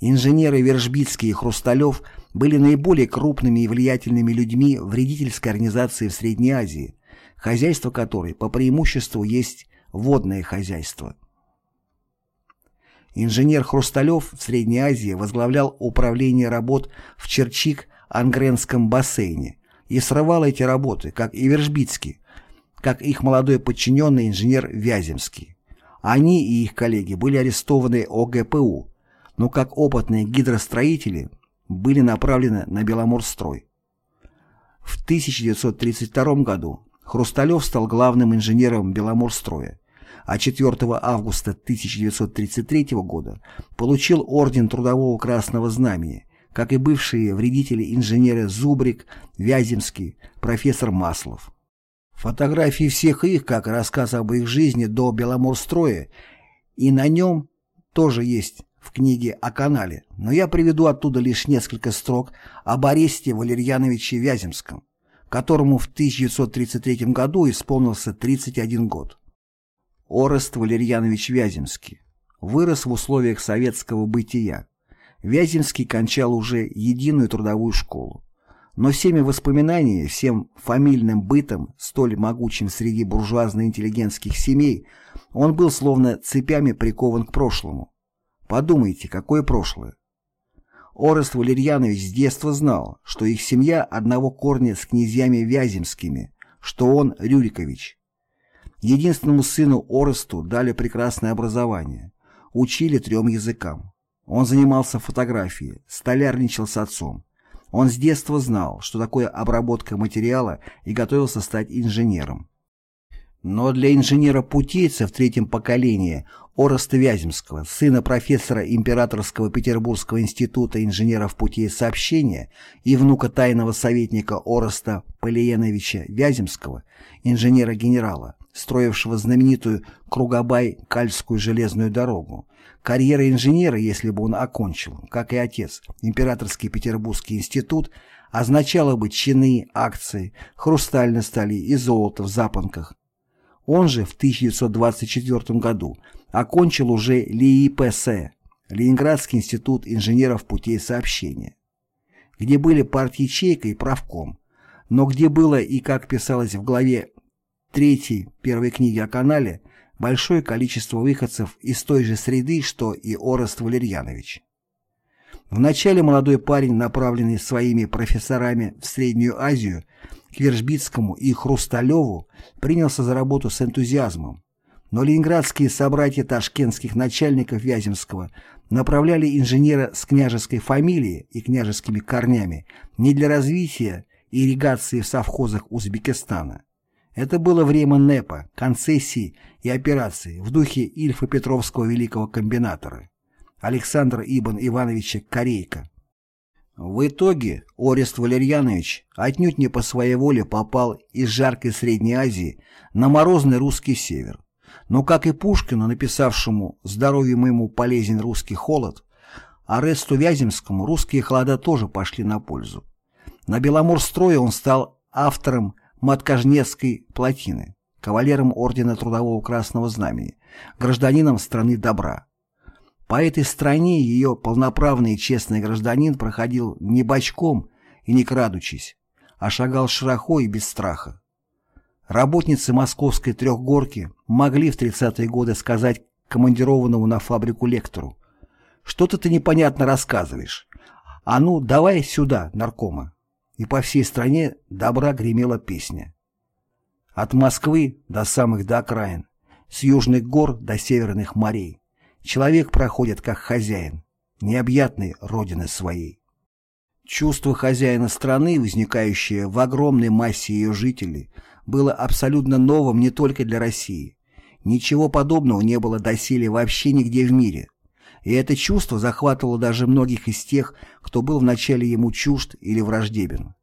Инженеры Вержбицкий и Хрусталев были наиболее крупными и влиятельными людьми вредительской организации в Средней Азии, хозяйство которой по преимуществу есть водное хозяйство. Инженер Хрусталев в Средней Азии возглавлял управление работ в Черчик-Ангренском бассейне и срывал эти работы, как и Вержбицкий, как их молодой подчиненный инженер Вяземский. Они и их коллеги были арестованы ОГПУ, но как опытные гидростроители были направлены на Беломорстрой. В 1932 году Хрусталев стал главным инженером Беломорстроя, а 4 августа 1933 года получил орден Трудового Красного Знамени, как и бывшие вредители инженеры Зубрик, Вяземский, профессор Маслов. Фотографии всех их, как рассказ об их жизни до Беломорстроя, и на нем тоже есть в книге о канале, но я приведу оттуда лишь несколько строк об аресте Валерьяновиче Вяземском, которому в 1933 году исполнился 31 год. Орест Валерьянович Вяземский вырос в условиях советского бытия. Вяземский кончал уже единую трудовую школу. Но всеми воспоминаниями, всем фамильным бытом, столь могучим среди буржуазно-интеллигентских семей, он был словно цепями прикован к прошлому. Подумайте, какое прошлое. Орест Валерьянович с детства знал, что их семья одного корня с князьями Вяземскими, что он Рюрикович. Единственному сыну Оресту дали прекрасное образование, учили трем языкам. Он занимался фотографией, столярничал с отцом. Он с детства знал, что такое обработка материала и готовился стать инженером. Но для инженера-путейца в третьем поколении Ореста Вяземского, сына профессора Императорского Петербургского института инженеров путей сообщения и внука тайного советника Ореста Полиеновича Вяземского, инженера-генерала, строившего знаменитую Кругобай-Кальскую железную дорогу, Карьера инженера, если бы он окончил, как и отец, Императорский Петербургский институт, означала бы чины, акции, хрусталь на и золото в запонках. Он же в 1924 году окончил уже ЛИИПС, Ленинградский институт инженеров путей сообщения, где были партячейка и правком, но где было и, как писалось в главе 3 первой книги о канале, большое количество выходцев из той же среды, что и Орест Валерьянович. Вначале молодой парень, направленный своими профессорами в Среднюю Азию, к Вержбицкому и Хрусталеву, принялся за работу с энтузиазмом. Но ленинградские собратья ташкентских начальников Вяземского направляли инженера с княжеской фамилией и княжескими корнями не для развития ирригации в совхозах Узбекистана, это было время НЭПа, концессий и операций в духе Ильфа Петровского великого комбинатора Александра Ибн Ивановича Корейка. В итоге Орест Валерьянович отнюдь не по своей воле попал из жаркой Средней Азии на морозный русский север. Но, как и Пушкину, написавшему «Здоровью моему полезен русский холод», Аресту Вяземскому русские холода тоже пошли на пользу. На Беломорстрое он стал автором Маткажнецкой плотины, кавалером Ордена Трудового Красного Знамени, гражданином страны добра. По этой стране ее полноправный честный гражданин проходил не бочком и не крадучись, а шагал широко и без страха. Работницы московской трехгорки могли в 30-е годы сказать командированному на фабрику лектору, «Что-то ты непонятно рассказываешь. А ну, давай сюда, наркома» и по всей стране добра гремела песня. От Москвы до самых до окраин, с южных гор до северных морей, человек проходит как хозяин, необъятной родины своей. Чувство хозяина страны, возникающее в огромной массе ее жителей, было абсолютно новым не только для России. Ничего подобного не было доселе вообще нигде в мире, и это чувство захватывало даже многих из тех, кто был вначале ему чужд или враждебен.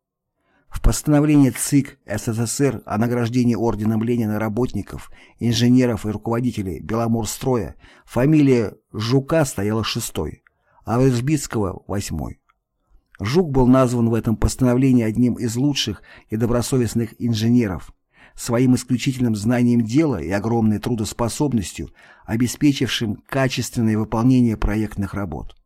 В постановлении ЦИК СССР о награждении орденом Ленина работников, инженеров и руководителей Беломорстроя фамилия Жука стояла шестой, а Вержбицкого – восьмой. Жук был назван в этом постановлении одним из лучших и добросовестных инженеров, своим исключительным знанием дела и огромной трудоспособностью, обеспечившим качественное выполнение проектных работ.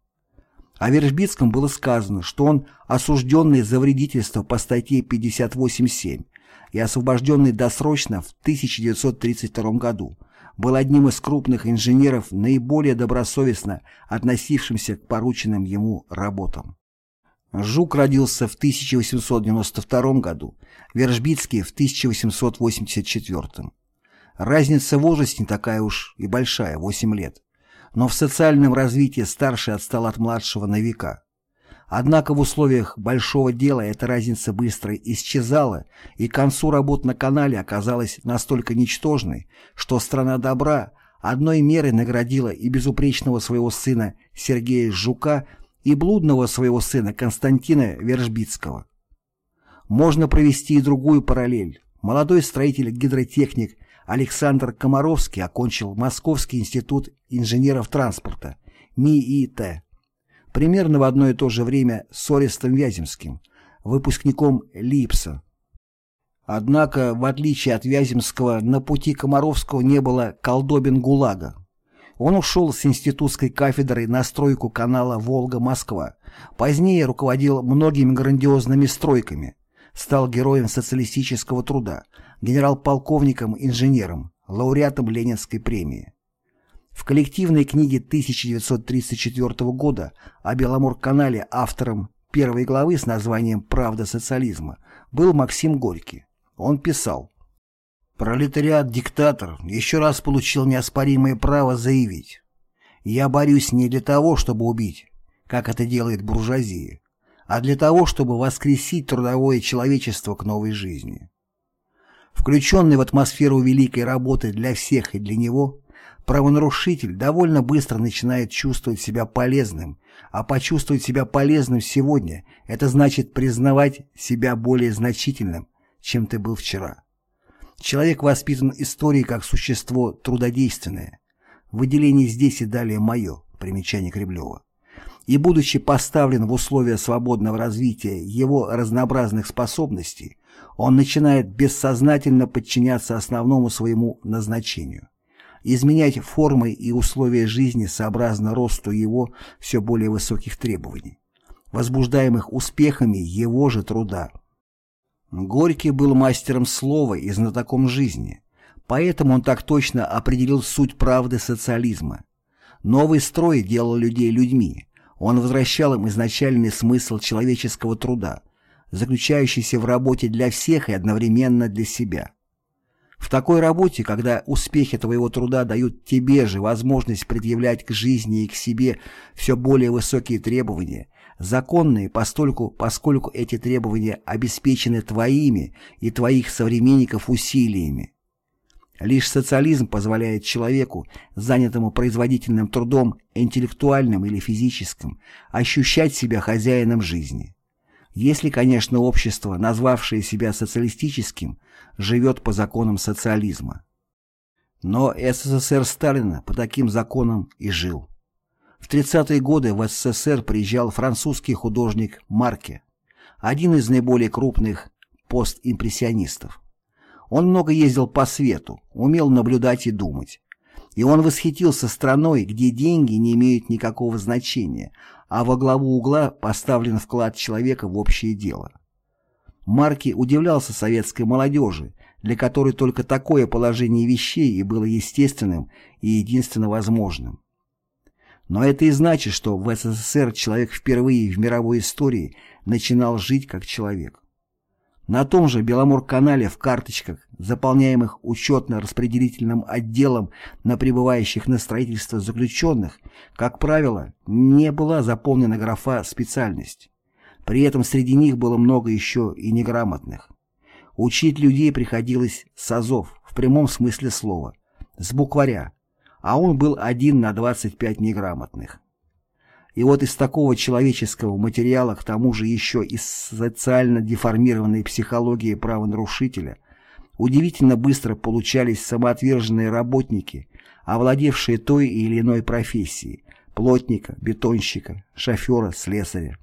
О Вершбицком было сказано, что он осужденный за вредительство по статье 58.7 и освобожденный досрочно в 1932 году, был одним из крупных инженеров, наиболее добросовестно относившимся к порученным ему работам. Жук родился в 1892 году, Вержбицкий в 1884. Разница в возрасте не такая уж и большая, 8 лет. Но в социальном развитии старший отстал от младшего на века. Однако в условиях большого дела эта разница быстро исчезала, и к концу работ на канале оказалась настолько ничтожной, что страна добра одной мерой наградила и безупречного своего сына Сергея Жука, и блудного своего сына Константина Вержбицкого. Можно провести и другую параллель. Молодой строитель-гидротехник Александр Комаровский окончил Московский институт инженеров транспорта МИИТ примерно в одно и то же время с Орестом Вяземским, выпускником Липса. Однако, в отличие от Вяземского, на пути Комаровского не было колдобин ГУЛАГа. Он ушел с институтской кафедры на стройку канала Волга-Москва, позднее руководил многими грандиозными стройками, стал героем социалистического труда, генерал-полковником-инженером, лауреатом Ленинской премии. В коллективной книге 1934 года о Беломор-канале автором первой главы с названием «Правда социализма» был Максим Горький. Он писал «Пролетариат-диктатор еще раз получил неоспоримое право заявить «Я борюсь не для того, чтобы убить, как это делает буржуазия, а для того, чтобы воскресить трудовое человечество к новой жизни». Включенный в атмосферу великой работы для всех и для него, правонарушитель довольно быстро начинает чувствовать себя полезным, а почувствовать себя полезным сегодня – это значит признавать себя более значительным, чем ты был вчера. Человек воспитан историей как существо трудодейственное. Выделение здесь и далее мое, примечание Кремлева. И будучи поставлен в условия свободного развития его разнообразных способностей, он начинает бессознательно подчиняться основному своему назначению изменять формы и условия жизни сообразно росту его все более высоких требований, возбуждаемых успехами его же труда. Горький был мастером слова и знатоком жизни, поэтому он так точно определил суть правды социализма. Новый строй делал людей людьми, он возвращал им изначальный смысл человеческого труда, заключающийся в работе для всех и одновременно для себя. В такой работе, когда успехи твоего труда дают тебе же возможность предъявлять к жизни и к себе все более высокие требования, законные постольку, поскольку эти требования обеспечены твоими и твоих современников усилиями. Лишь социализм позволяет человеку, занятому производительным трудом, интеллектуальным или физическим, ощущать себя хозяином жизни. Если, конечно, общество, назвавшее себя социалистическим, живет по законам социализма. Но СССР Сталина по таким законам и жил. В 30-е годы в СССР приезжал французский художник Марке, один из наиболее крупных постимпрессионистов. Он много ездил по свету, умел наблюдать и думать. И он восхитился страной, где деньги не имеют никакого значения, а во главу угла поставлен вклад человека в общее дело. Марки удивлялся советской молодежи, для которой только такое положение вещей и было естественным и единственно возможным. Но это и значит, что в СССР человек впервые в мировой истории начинал жить как человек. На том же Беломор-канале в карточках, заполняемых учетно-распределительным отделом на прибывающих на строительство заключенных, как правило, не была заполнена графа «специальность». При этом среди них было много еще и неграмотных. Учить людей приходилось с азов, в прямом смысле слова, с букваря, а он был один на 25 неграмотных. И вот из такого человеческого материала, к тому же еще из социально деформированной психологии правонарушителя, удивительно быстро получались самоотверженные работники, овладевшие той или иной профессией – плотника, бетонщика, шофера, слесаря.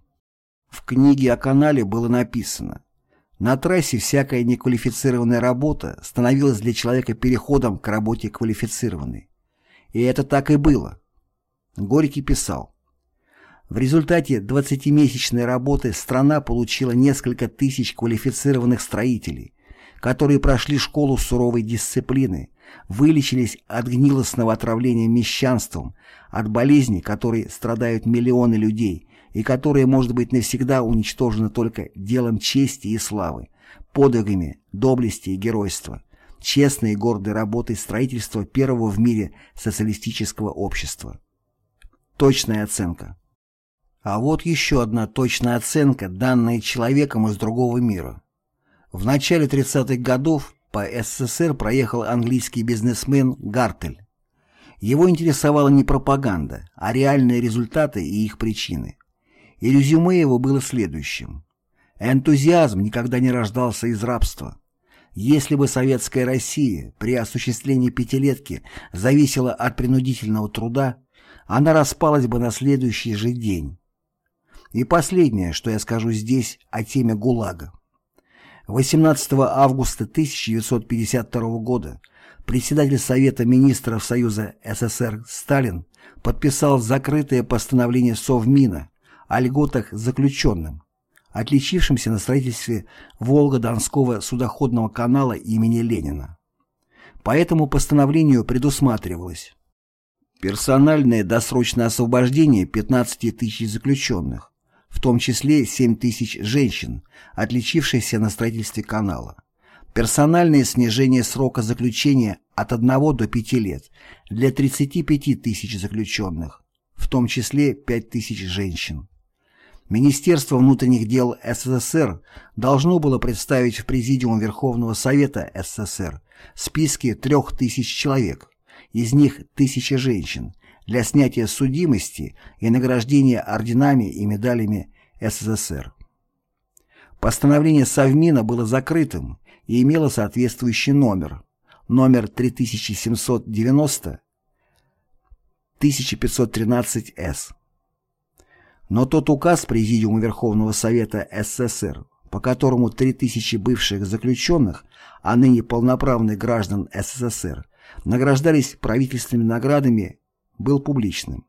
В книге о канале было написано «На трассе всякая неквалифицированная работа становилась для человека переходом к работе квалифицированной». И это так и было. Горький писал в результате 20-месячной работы страна получила несколько тысяч квалифицированных строителей, которые прошли школу суровой дисциплины, вылечились от гнилостного отравления мещанством, от болезни, которой страдают миллионы людей и которая может быть навсегда уничтожена только делом чести и славы, подвигами, доблести и геройства, честной и гордой работой строительства первого в мире социалистического общества. Точная оценка. А вот еще одна точная оценка, данная человеком из другого мира. В начале 30-х годов по СССР проехал английский бизнесмен Гартель. Его интересовала не пропаганда, а реальные результаты и их причины. И резюме его было следующим. Энтузиазм никогда не рождался из рабства. Если бы советская Россия при осуществлении пятилетки зависела от принудительного труда, она распалась бы на следующий же день. И последнее, что я скажу здесь о теме ГУЛАГа. 18 августа 1952 года председатель Совета министров Союза СССР Сталин подписал закрытое постановление Совмина о льготах заключенным, отличившимся на строительстве Волго-Донского судоходного канала имени Ленина. По этому постановлению предусматривалось персональное досрочное освобождение 15 тысяч заключенных, в том числе 7 тысяч женщин, отличившихся на строительстве канала, персональное снижение срока заключения от 1 до 5 лет для 35 тысяч заключенных, в том числе 5 тысяч женщин. Министерство внутренних дел СССР должно было представить в Президиум Верховного Совета СССР списки трех тысяч человек, из них тысяча женщин, для снятия судимости и награждения орденами и медалями СССР. Постановление Совмина было закрытым и имело соответствующий номер, номер 3790 1513-С. Но тот указ Президиума Верховного Совета СССР, по которому 3000 бывших заключенных, а ныне полноправных граждан СССР, награждались правительственными наградами, был публичным.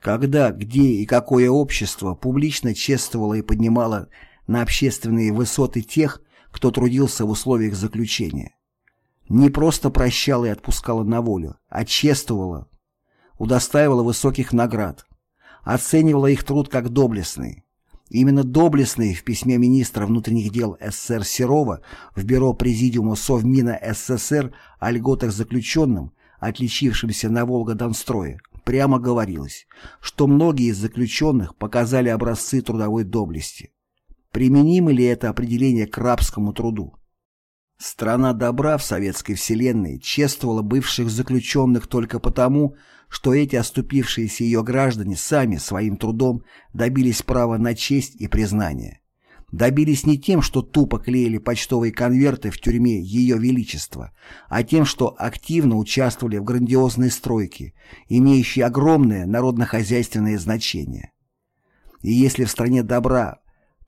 Когда, где и какое общество публично чествовало и поднимало на общественные высоты тех, кто трудился в условиях заключения. Не просто прощало и отпускало на волю, а чествовало, удостаивало высоких наград, оценивала их труд как доблестный. Именно доблестный в письме министра внутренних дел СССР Серова в бюро Президиума Совмина СССР о льготах заключенным, отличившимся на Волго-Донстрое, прямо говорилось, что многие из заключенных показали образцы трудовой доблести. Применимо ли это определение к рабскому труду? Страна добра в советской вселенной чествовала бывших заключенных только потому, что эти оступившиеся ее граждане сами своим трудом добились права на честь и признание. Добились не тем, что тупо клеили почтовые конверты в тюрьме Ее Величества, а тем, что активно участвовали в грандиозной стройке, имеющей огромное народно-хозяйственное значение. И если в стране добра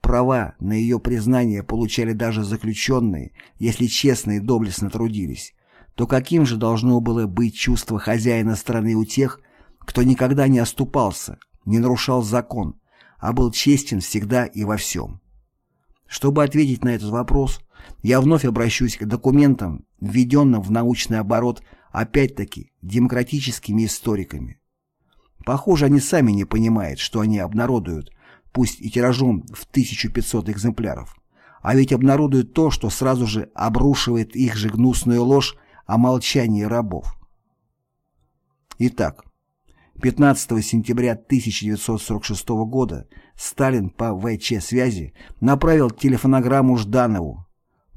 Права на ее признание получали даже заключенные, если честно и доблестно трудились, то каким же должно было быть чувство хозяина страны у тех, кто никогда не оступался, не нарушал закон, а был честен всегда и во всем? Чтобы ответить на этот вопрос, я вновь обращусь к документам, введенным в научный оборот, опять-таки, демократическими историками. Похоже, они сами не понимают, что они обнародуют, пусть и тиражом в 1500 экземпляров, а ведь обнародуют то, что сразу же обрушивает их же гнусную ложь о молчании рабов. Итак, 15 сентября 1946 года Сталин по ВЧ-связи направил телефонограмму Жданову,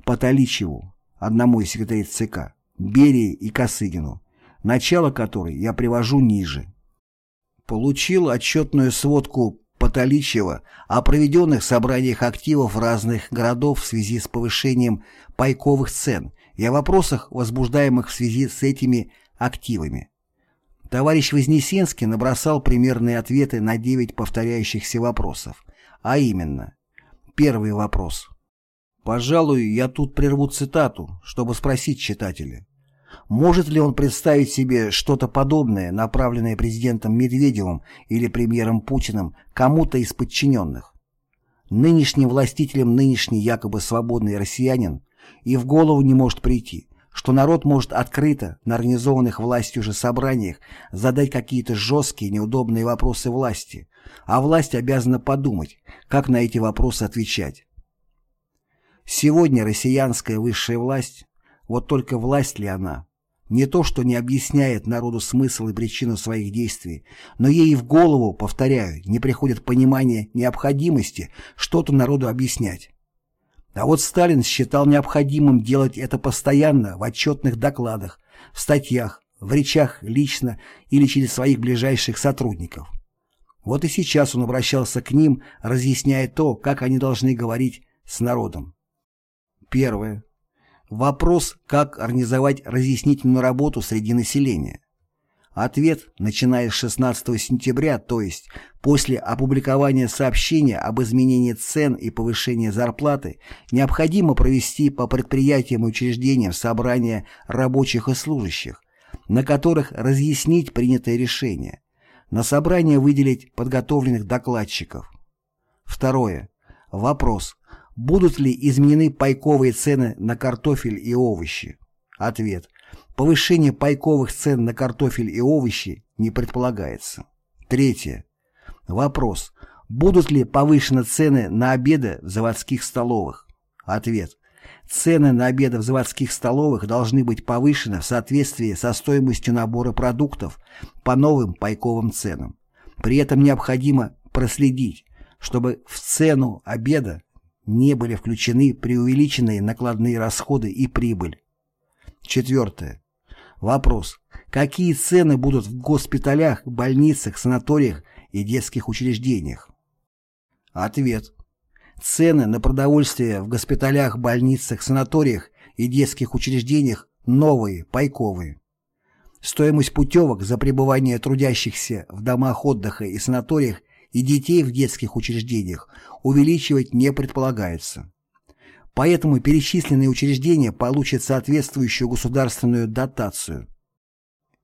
Потоличеву, одному из секретарей ЦК, Берии и Косыгину, начало которой я привожу ниже. Получил отчетную сводку Потоличева о проведенных собраниях активов разных городов в связи с повышением пайковых цен и о вопросах, возбуждаемых в связи с этими активами. Товарищ Вознесенский набросал примерные ответы на девять повторяющихся вопросов, а именно Первый вопрос. Пожалуй, я тут прерву цитату, чтобы спросить читателя. Может ли он представить себе что-то подобное, направленное президентом Медведевым или премьером Путиным кому-то из подчиненных? Нынешним властителем нынешний якобы свободный россиянин и в голову не может прийти, что народ может открыто на организованных властью же собраниях задать какие-то жесткие неудобные вопросы власти, а власть обязана подумать, как на эти вопросы отвечать. Сегодня россиянская высшая власть, вот только власть ли она, не то что не объясняет народу смысл и причину своих действий, но ей в голову, повторяю, не приходит понимание необходимости что-то народу объяснять. А вот Сталин считал необходимым делать это постоянно в отчетных докладах, в статьях, в речах лично или через своих ближайших сотрудников. Вот и сейчас он обращался к ним, разъясняя то, как они должны говорить с народом. Первое. Вопрос, как организовать разъяснительную работу среди населения. Ответ, начиная с 16 сентября, то есть после опубликования сообщения об изменении цен и повышении зарплаты, необходимо провести по предприятиям и учреждениям собрания рабочих и служащих, на которых разъяснить принятое решение, на собрание выделить подготовленных докладчиков. Второе. Вопрос, Будут ли изменены пайковые цены на картофель и овощи? Ответ. Повышение пайковых цен на картофель и овощи не предполагается. Третье. Вопрос. Будут ли повышены цены на обеды в заводских столовых? Ответ. Цены на обеды в заводских столовых должны быть повышены в соответствии со стоимостью набора продуктов по новым пайковым ценам. При этом необходимо проследить, чтобы в цену обеда не были включены преувеличенные накладные расходы и прибыль. Четвертое. Вопрос. Какие цены будут в госпиталях, больницах, санаториях и детских учреждениях? Ответ. Цены на продовольствие в госпиталях, больницах, санаториях и детских учреждениях новые, пайковые. Стоимость путевок за пребывание трудящихся в домах отдыха и санаториях и детей в детских учреждениях увеличивать не предполагается. Поэтому перечисленные учреждения получат соответствующую государственную дотацию.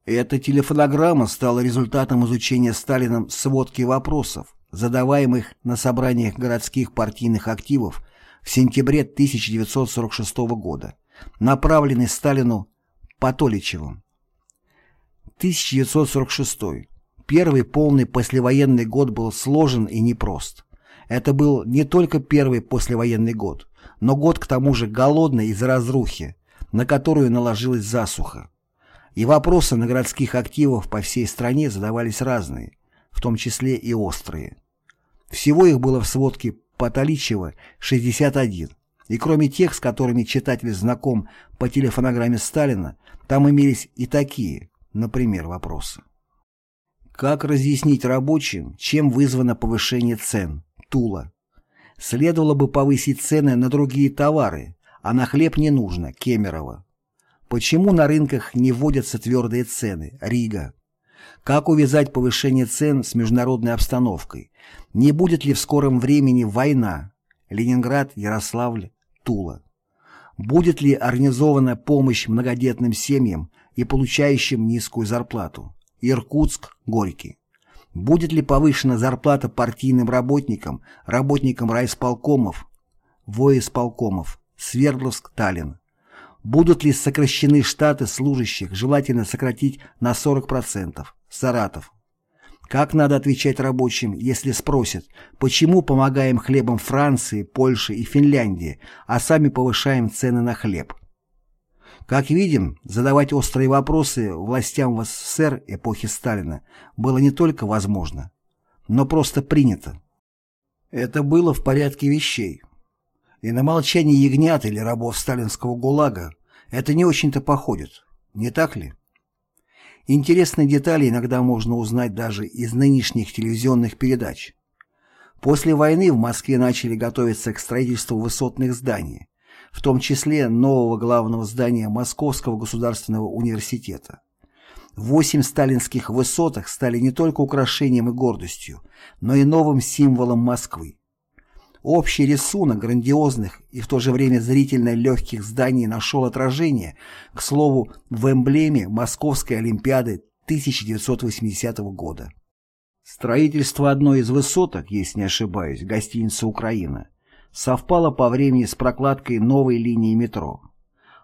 Эта телефонограмма стала результатом изучения Сталином сводки вопросов, задаваемых на собраниях городских партийных активов в сентябре 1946 года, направленный Сталину Патоличевым. 1946. Первый полный послевоенный год был сложен и непрост. Это был не только первый послевоенный год, но год к тому же голодный из-за разрухи, на которую наложилась засуха. И вопросы на городских активов по всей стране задавались разные, в том числе и острые. Всего их было в сводке Потоличева 61, и кроме тех, с которыми читатель знаком по телефонограмме Сталина, там имелись и такие, например, вопросы. Как разъяснить рабочим, чем вызвано повышение цен? Тула. Следовало бы повысить цены на другие товары, а на хлеб не нужно, Кемерово. Почему на рынках не вводятся твердые цены, Рига? Как увязать повышение цен с международной обстановкой? Не будет ли в скором времени война? Ленинград, Ярославль, Тула. Будет ли организована помощь многодетным семьям и получающим низкую зарплату? Иркутск, Горький. Будет ли повышена зарплата партийным работникам, работникам райисполкомов, воисполкомов, Свердловск, Таллин? Будут ли сокращены штаты служащих, желательно сократить на 40%, Саратов? Как надо отвечать рабочим, если спросят, почему помогаем хлебом Франции, Польши и Финляндии, а сами повышаем цены на хлеб? Как видим, задавать острые вопросы властям в СССР эпохи Сталина было не только возможно, но просто принято. Это было в порядке вещей. И на молчание ягнят или рабов сталинского ГУЛАГа это не очень-то походит, не так ли? Интересные детали иногда можно узнать даже из нынешних телевизионных передач. После войны в Москве начали готовиться к строительству высотных зданий, в том числе нового главного здания Московского государственного университета. Восемь сталинских высоток стали не только украшением и гордостью, но и новым символом Москвы. Общий рисунок грандиозных и в то же время зрительно легких зданий нашел отражение, к слову, в эмблеме Московской Олимпиады 1980 года. Строительство одной из высоток, если не ошибаюсь, гостиница «Украина», совпало по времени с прокладкой новой линии метро.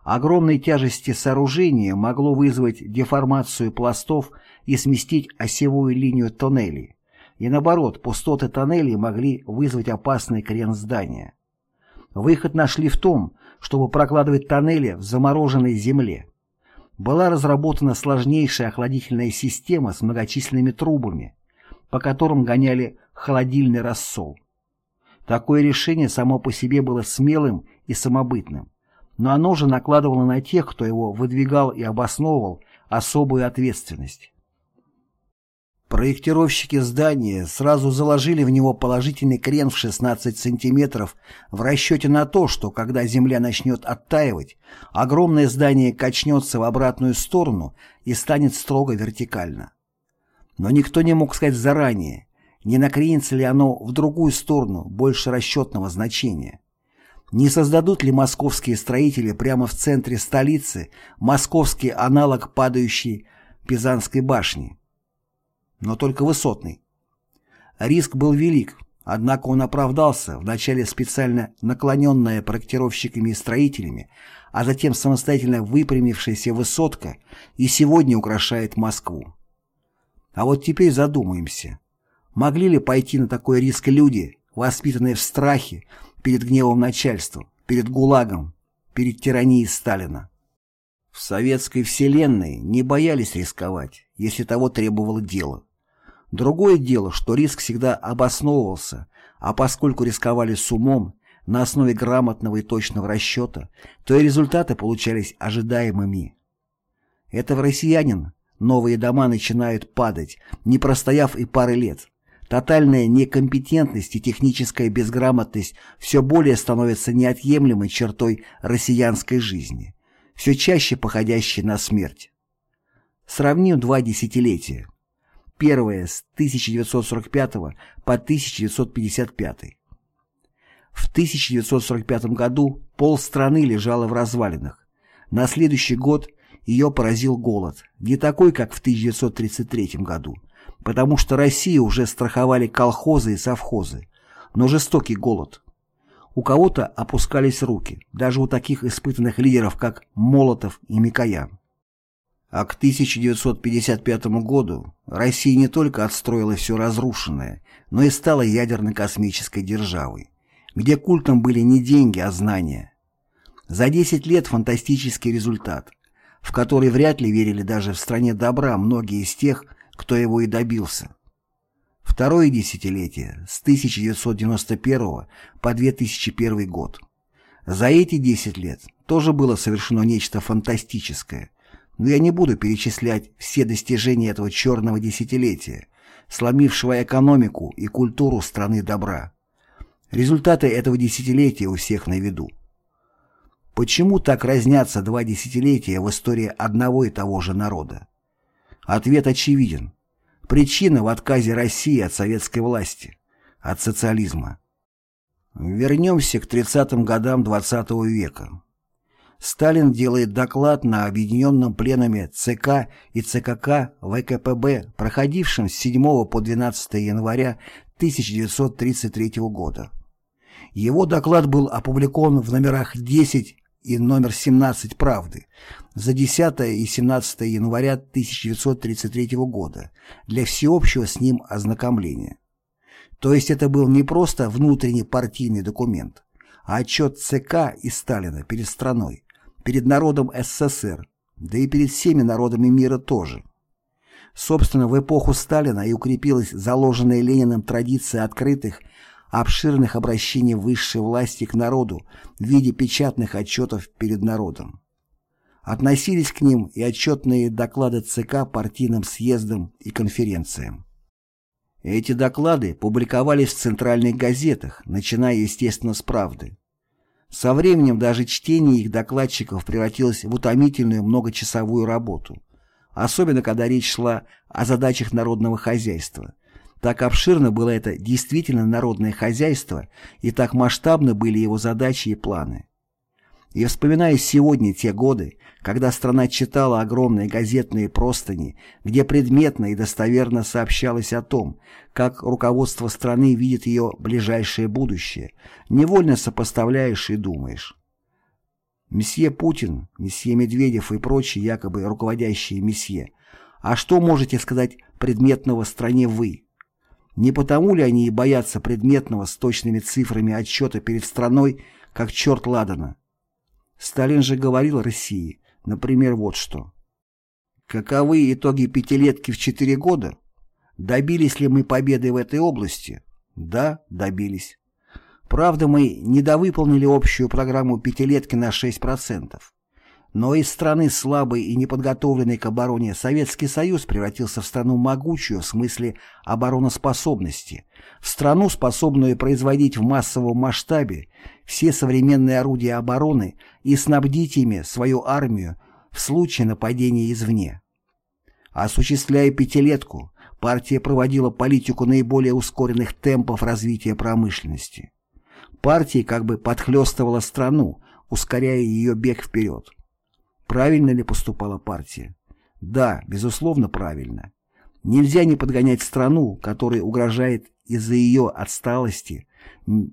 Огромной тяжести сооружения могло вызвать деформацию пластов и сместить осевую линию тоннелей. И наоборот, пустоты тоннелей могли вызвать опасный крен здания. Выход нашли в том, чтобы прокладывать тоннели в замороженной земле. была разработана сложнейшая охладительная система с многочисленными трубами, по которым гоняли холодильный рассол. Такое решение само по себе было смелым и самобытным, но оно же накладывало на тех, кто его выдвигал и обосновывал, особую ответственность. Проектировщики здания сразу заложили в него положительный крен в 16 сантиметров в расчете на то, что когда земля начнет оттаивать, огромное здание качнется в обратную сторону и станет строго вертикально. Но никто не мог сказать заранее, не накренится ли оно в другую сторону больше расчетного значения. Не создадут ли московские строители прямо в центре столицы московский аналог падающей Пизанской башни? но только высотный. Риск был велик, однако он оправдался, вначале специально наклоненная проектировщиками и строителями, а затем самостоятельно выпрямившаяся высотка и сегодня украшает Москву. А вот теперь задумаемся, могли ли пойти на такой риск люди, воспитанные в страхе перед гневом начальства, перед ГУЛАГом, перед тиранией Сталина? В советской вселенной не боялись рисковать, если того требовало дело. Другое дело, что риск всегда обосновывался, а поскольку рисковали с умом, на основе грамотного и точного расчета, то и результаты получались ожидаемыми. Это в россиянин новые дома начинают падать, не простояв и пары лет. Тотальная некомпетентность и техническая безграмотность все более становятся неотъемлемой чертой россиянской жизни, все чаще походящей на смерть. Сравним два десятилетия. Первое с 1945 по 1955. В 1945 году полстраны лежало в развалинах. На следующий год ее поразил голод, не такой, как в 1933 году, потому что Россию уже страховали колхозы и совхозы, но жестокий голод. У кого-то опускались руки, даже у таких испытанных лидеров, как Молотов и Микоян. А к 1955 году Россия не только отстроила все разрушенное, но и стала ядерно-космической державой, где культом были не деньги, а знания. За 10 лет фантастический результат, в который вряд ли верили даже в стране добра многие из тех, кто его и добился. Второе десятилетие с 1991 по 2001 год. За эти 10 лет тоже было совершено нечто фантастическое, но я не буду перечислять все достижения этого черного десятилетия, сломившего экономику и культуру страны добра. Результаты этого десятилетия у всех на виду. Почему так разнятся два десятилетия в истории одного и того же народа? Ответ очевиден. Причина в отказе России от советской власти, от социализма. Вернемся к 30-м годам XX -го века. Сталин делает доклад на объединенном пленуме ЦК и ЦКК ВКПБ, проходившем с 7 по 12 января 1933 года. Его доклад был опубликован в номерах 10 и номер 17 «Правды» за 10 и 17 января 1933 года для всеобщего с ним ознакомления. То есть это был не просто внутренний партийный документ, а отчет ЦК и Сталина перед страной, перед народом СССР, да и перед всеми народами мира тоже. Собственно, в эпоху Сталина и укрепилась заложенная Лениным традиция открытых, обширных обращений высшей власти к народу в виде печатных отчетов перед народом. Относились к ним и отчетные доклады ЦК партийным съездам и конференциям. Эти доклады публиковались в центральных газетах, начиная, естественно, с «Правды». Со временем даже чтение их докладчиков превратилось в утомительную многочасовую работу, особенно когда речь шла о задачах народного хозяйства. Так обширно было это действительно народное хозяйство, и так масштабны были его задачи и планы. И вспоминая сегодня те годы, когда страна читала огромные газетные простыни, где предметно и достоверно сообщалось о том, как руководство страны видит ее ближайшее будущее, невольно сопоставляешь и думаешь. Месье Путин, месье Медведев и прочие якобы руководящие месье, а что можете сказать предметного стране вы? Не потому ли они и боятся предметного с точными цифрами отчета перед страной, как черт ладана? Сталин же говорил России, например, вот что. Каковы итоги пятилетки в четыре года? Добились ли мы победы в этой области? Да, добились. Правда, мы недовыполнили общую программу пятилетки на 6%. Но из страны слабой и неподготовленной к обороне Советский Союз превратился в страну могучую в смысле обороноспособности, в страну, способную производить в массовом масштабе все современные орудия обороны и снабдить ими свою армию в случае нападения извне. Осуществляя пятилетку, партия проводила политику наиболее ускоренных темпов развития промышленности. Партия как бы подхлестывала страну, ускоряя ее бег вперед. Правильно ли поступала партия? Да, безусловно, правильно. Нельзя не подгонять страну, которой угрожает из-за ее отсталости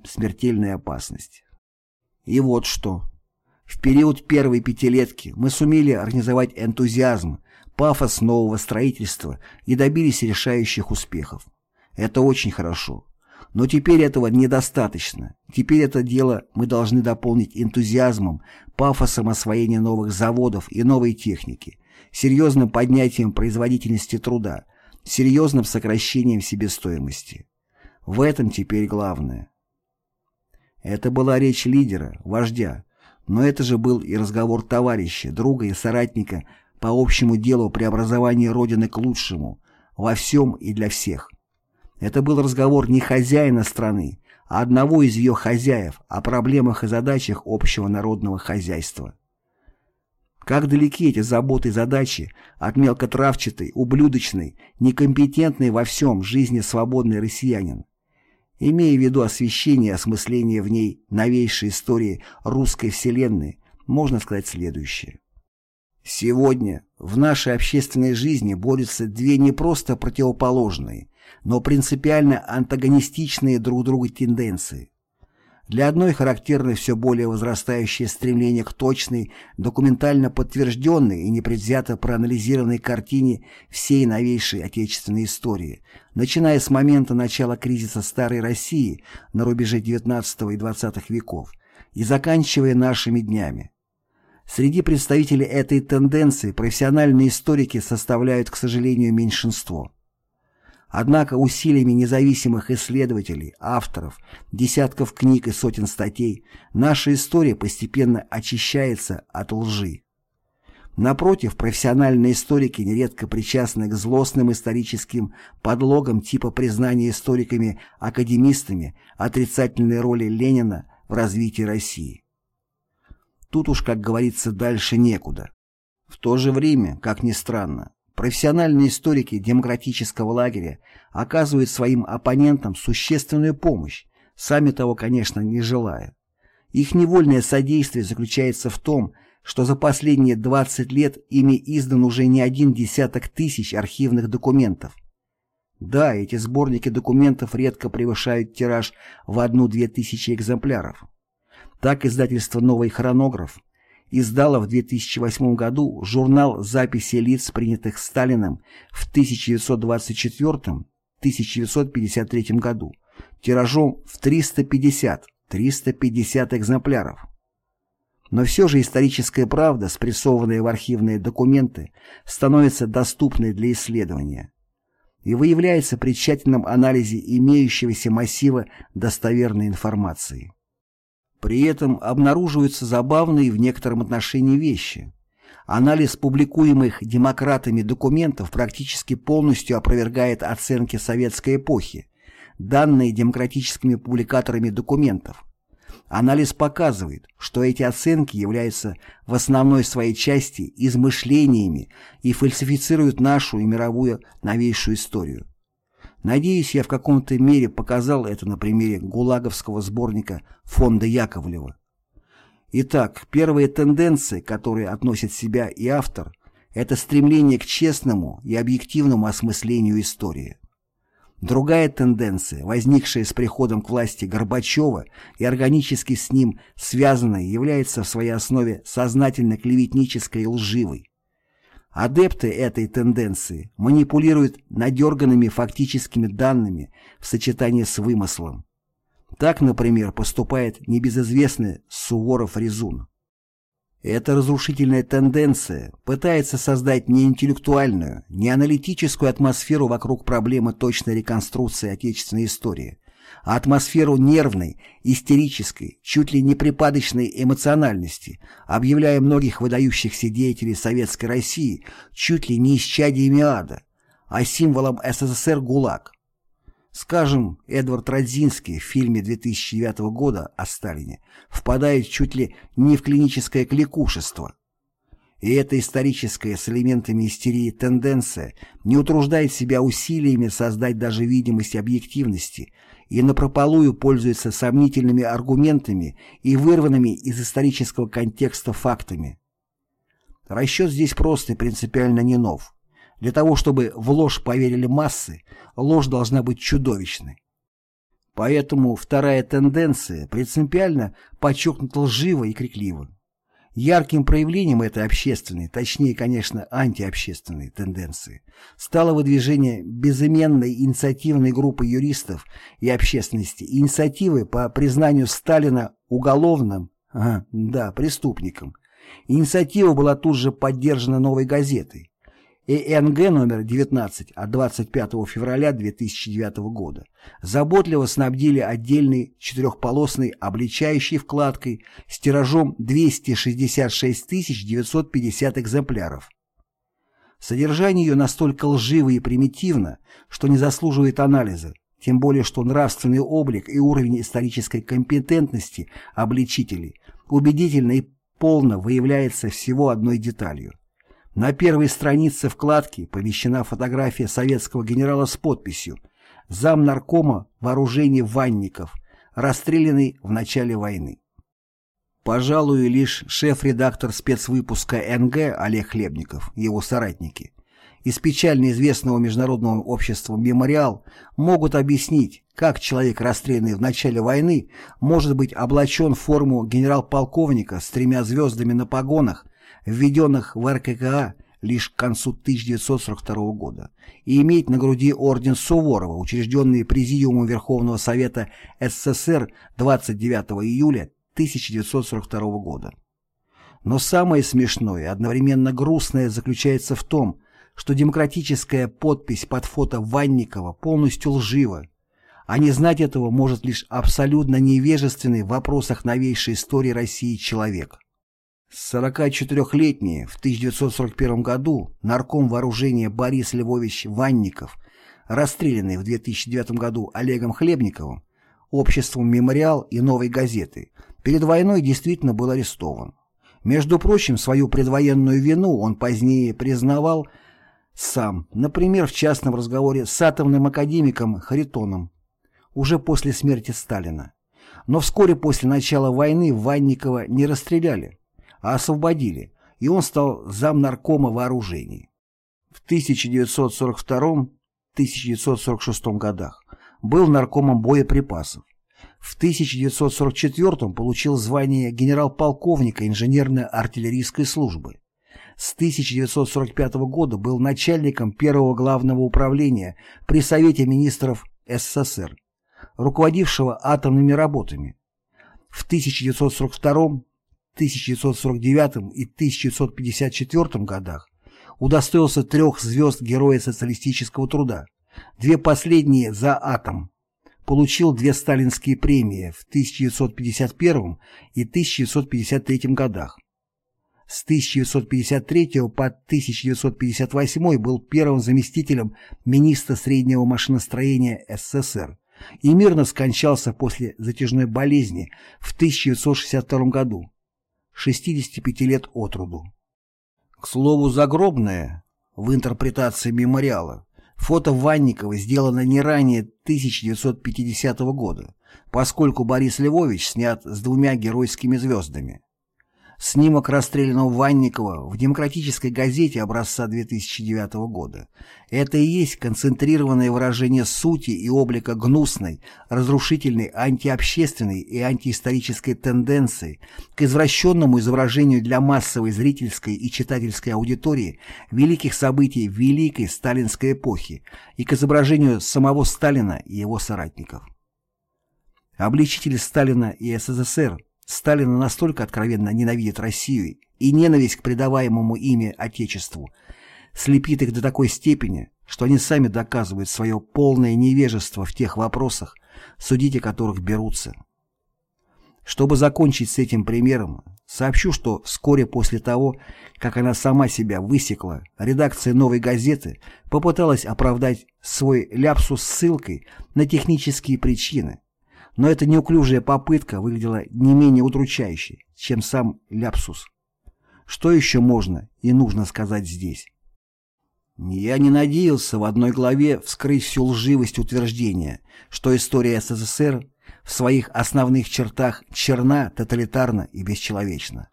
смертельная опасность. И вот что. В период первой пятилетки мы сумели организовать энтузиазм, пафос нового строительства и добились решающих успехов. Это очень хорошо. Но теперь этого недостаточно. Теперь это дело мы должны дополнить энтузиазмом, пафосом освоения новых заводов и новой техники, серьезным поднятием производительности труда, серьезным сокращением себестоимости. В этом теперь главное. Это была речь лидера, вождя, но это же был и разговор товарища, друга и соратника по общему делу преобразования Родины к лучшему, во всем и для всех. Это был разговор не хозяина страны, одного из ее хозяев о проблемах и задачах общего народного хозяйства. Как далеки эти заботы и задачи от мелкотравчатой, ублюдочной, некомпетентной во всем жизни свободной россиянин, имея в виду освещение и осмысление в ней новейшей истории русской вселенной, можно сказать следующее. Сегодня в нашей общественной жизни борются две не просто противоположные, но принципиально антагонистичные друг другу тенденции. Для одной характерно все более возрастающее стремление к точной, документально подтвержденной и непредвзято проанализированной картине всей новейшей отечественной истории, начиная с момента начала кризиса Старой России на рубеже XIX и XX веков и заканчивая нашими днями. Среди представителей этой тенденции профессиональные историки составляют, к сожалению, меньшинство. Однако усилиями независимых исследователей, авторов, десятков книг и сотен статей, наша история постепенно очищается от лжи. Напротив, профессиональные историки нередко причастны к злостным историческим подлогам типа признания историками-академистами отрицательной роли Ленина в развитии России. Тут уж, как говорится, дальше некуда. В то же время, как ни странно, профессиональные историки демократического лагеря оказывают своим оппонентам существенную помощь, сами того, конечно, не желая. Их невольное содействие заключается в том, что за последние 20 лет ими издан уже не один десяток тысяч архивных документов. Да, эти сборники документов редко превышают тираж в одну-две тысячи экземпляров. Так издательство «Новый хронограф» издало в 2008 году журнал записи лиц, принятых Сталиным в 1924-1953 году, тиражом в 350, 350 экземпляров. Но все же историческая правда, спрессованная в архивные документы, становится доступной для исследования и выявляется при тщательном анализе имеющегося массива достоверной информации. При этом обнаруживаются забавные в некотором отношении вещи. Анализ публикуемых демократами документов практически полностью опровергает оценки советской эпохи, данные демократическими публикаторами документов. Анализ показывает, что эти оценки являются в основной своей части измышлениями и фальсифицируют нашу и мировую новейшую историю. Надеюсь, я в каком-то мере показал это на примере гулаговского сборника фонда Яковлева. Итак, первая тенденция, к которой относит себя и автор, это стремление к честному и объективному осмыслению истории. Другая тенденция, возникшая с приходом к власти Горбачева и органически с ним связанная, является в своей основе сознательно клеветнической и лживой. Адепты этой тенденции манипулируют надерганными фактическими данными в сочетании с вымыслом. Так, например, поступает небезызвестный Суворов-Резун. Эта разрушительная тенденция пытается создать не интеллектуальную, не аналитическую атмосферу вокруг проблемы точной реконструкции отечественной истории, а атмосферу нервной, истерической, чуть ли не припадочной эмоциональности, объявляя многих выдающихся деятелей Советской России чуть ли не исчадиями ада, а символом СССР ГУЛАГ. Скажем, Эдвард Радзинский в фильме 2009 года о Сталине впадает чуть ли не в клиническое кликушество. И эта историческая с элементами истерии тенденция не утруждает себя усилиями создать даже видимость объективности и напропалую пользуется сомнительными аргументами и вырванными из исторического контекста фактами. Расчет здесь просто и принципиально не нов. Для того, чтобы в ложь поверили массы, ложь должна быть чудовищной. Поэтому вторая тенденция принципиально подчеркнута лживо и крикливо. Ярким проявлением этой общественной, точнее, конечно, антиобщественной тенденции стало выдвижение безыменной инициативной группы юристов и общественности инициативы по признанию Сталина уголовным, ага, да, преступником. Инициатива была тут же поддержана «Новой газетой», ЭНГ номер 19 от 25 февраля 2009 года заботливо снабдили отдельной четырехполосной обличающей вкладкой с тиражом 266 950 экземпляров. Содержание ее настолько лживо и примитивно, что не заслуживает анализа, тем более что нравственный облик и уровень исторической компетентности обличителей убедительно и полно выявляется всего одной деталью. На первой странице вкладки помещена фотография советского генерала с подписью «Зам наркома вооружений Ванников, расстрелянный в начале войны». Пожалуй, лишь шеф-редактор спецвыпуска НГ Олег Хлебников и его соратники из печально известного международного общества «Мемориал» могут объяснить, как человек, расстрелянный в начале войны, может быть облачен в форму генерал-полковника с тремя звездами на погонах введенных в РККА лишь к концу 1942 года, и иметь на груди орден Суворова, учрежденный Президиумом Верховного Совета СССР 29 июля 1942 года. Но самое смешное и одновременно грустное заключается в том, что демократическая подпись под фото Ванникова полностью лжива, а не знать этого может лишь абсолютно невежественный в вопросах новейшей истории России человек. 44-летний в 1941 году нарком вооружения Борис Львович Ванников, расстрелянный в 2009 году Олегом Хлебниковым, обществом «Мемориал» и «Новой газеты», перед войной действительно был арестован. Между прочим, свою предвоенную вину он позднее признавал сам, например, в частном разговоре с атомным академиком Харитоном, уже после смерти Сталина. Но вскоре после начала войны Ванникова не расстреляли а освободили, и он стал замнаркома вооружений. В 1942-1946 годах был наркомом боеприпасов. В 1944 получил звание генерал-полковника инженерно-артиллерийской службы. С 1945 года был начальником первого главного управления при Совете министров СССР, руководившего атомными работами. В 1942 1949 и 1954 годах удостоился трех звезд Героя социалистического труда, две последние за атом. Получил две сталинские премии в 1951 и 1953 годах. С 1953 по 1958 был первым заместителем министра среднего машиностроения СССР и мирно скончался после затяжной болезни в 1962 году. 65 лет от роду. К слову, загробное, в интерпретации мемориала, фото Ванникова сделано не ранее 1950 года, поскольку Борис Львович снят с двумя геройскими звездами. Снимок расстрелянного Ванникова в демократической газете образца 2009 года. Это и есть концентрированное выражение сути и облика гнусной, разрушительной, антиобщественной и антиисторической тенденции к извращенному изображению для массовой зрительской и читательской аудитории великих событий великой сталинской эпохи и к изображению самого Сталина и его соратников. Обличители Сталина и СССР Сталина настолько откровенно ненавидит Россию и ненависть к предаваемому ими Отечеству слепит их до такой степени, что они сами доказывают свое полное невежество в тех вопросах, судить о которых берутся. Чтобы закончить с этим примером, сообщу, что вскоре после того, как она сама себя высекла, редакция «Новой газеты» попыталась оправдать свой ляпсус ссылкой на технические причины, но эта неуклюжая попытка выглядела не менее удручающей, чем сам ляпсус. Что еще можно и нужно сказать здесь? Я не надеялся в одной главе вскрыть всю лживость утверждения, что история СССР в своих основных чертах черна, тоталитарна и бесчеловечна.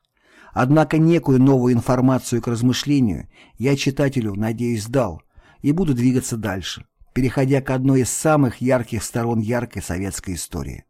Однако некую новую информацию к размышлению я читателю, надеюсь, дал и буду двигаться дальше, переходя к одной из самых ярких сторон яркой советской истории.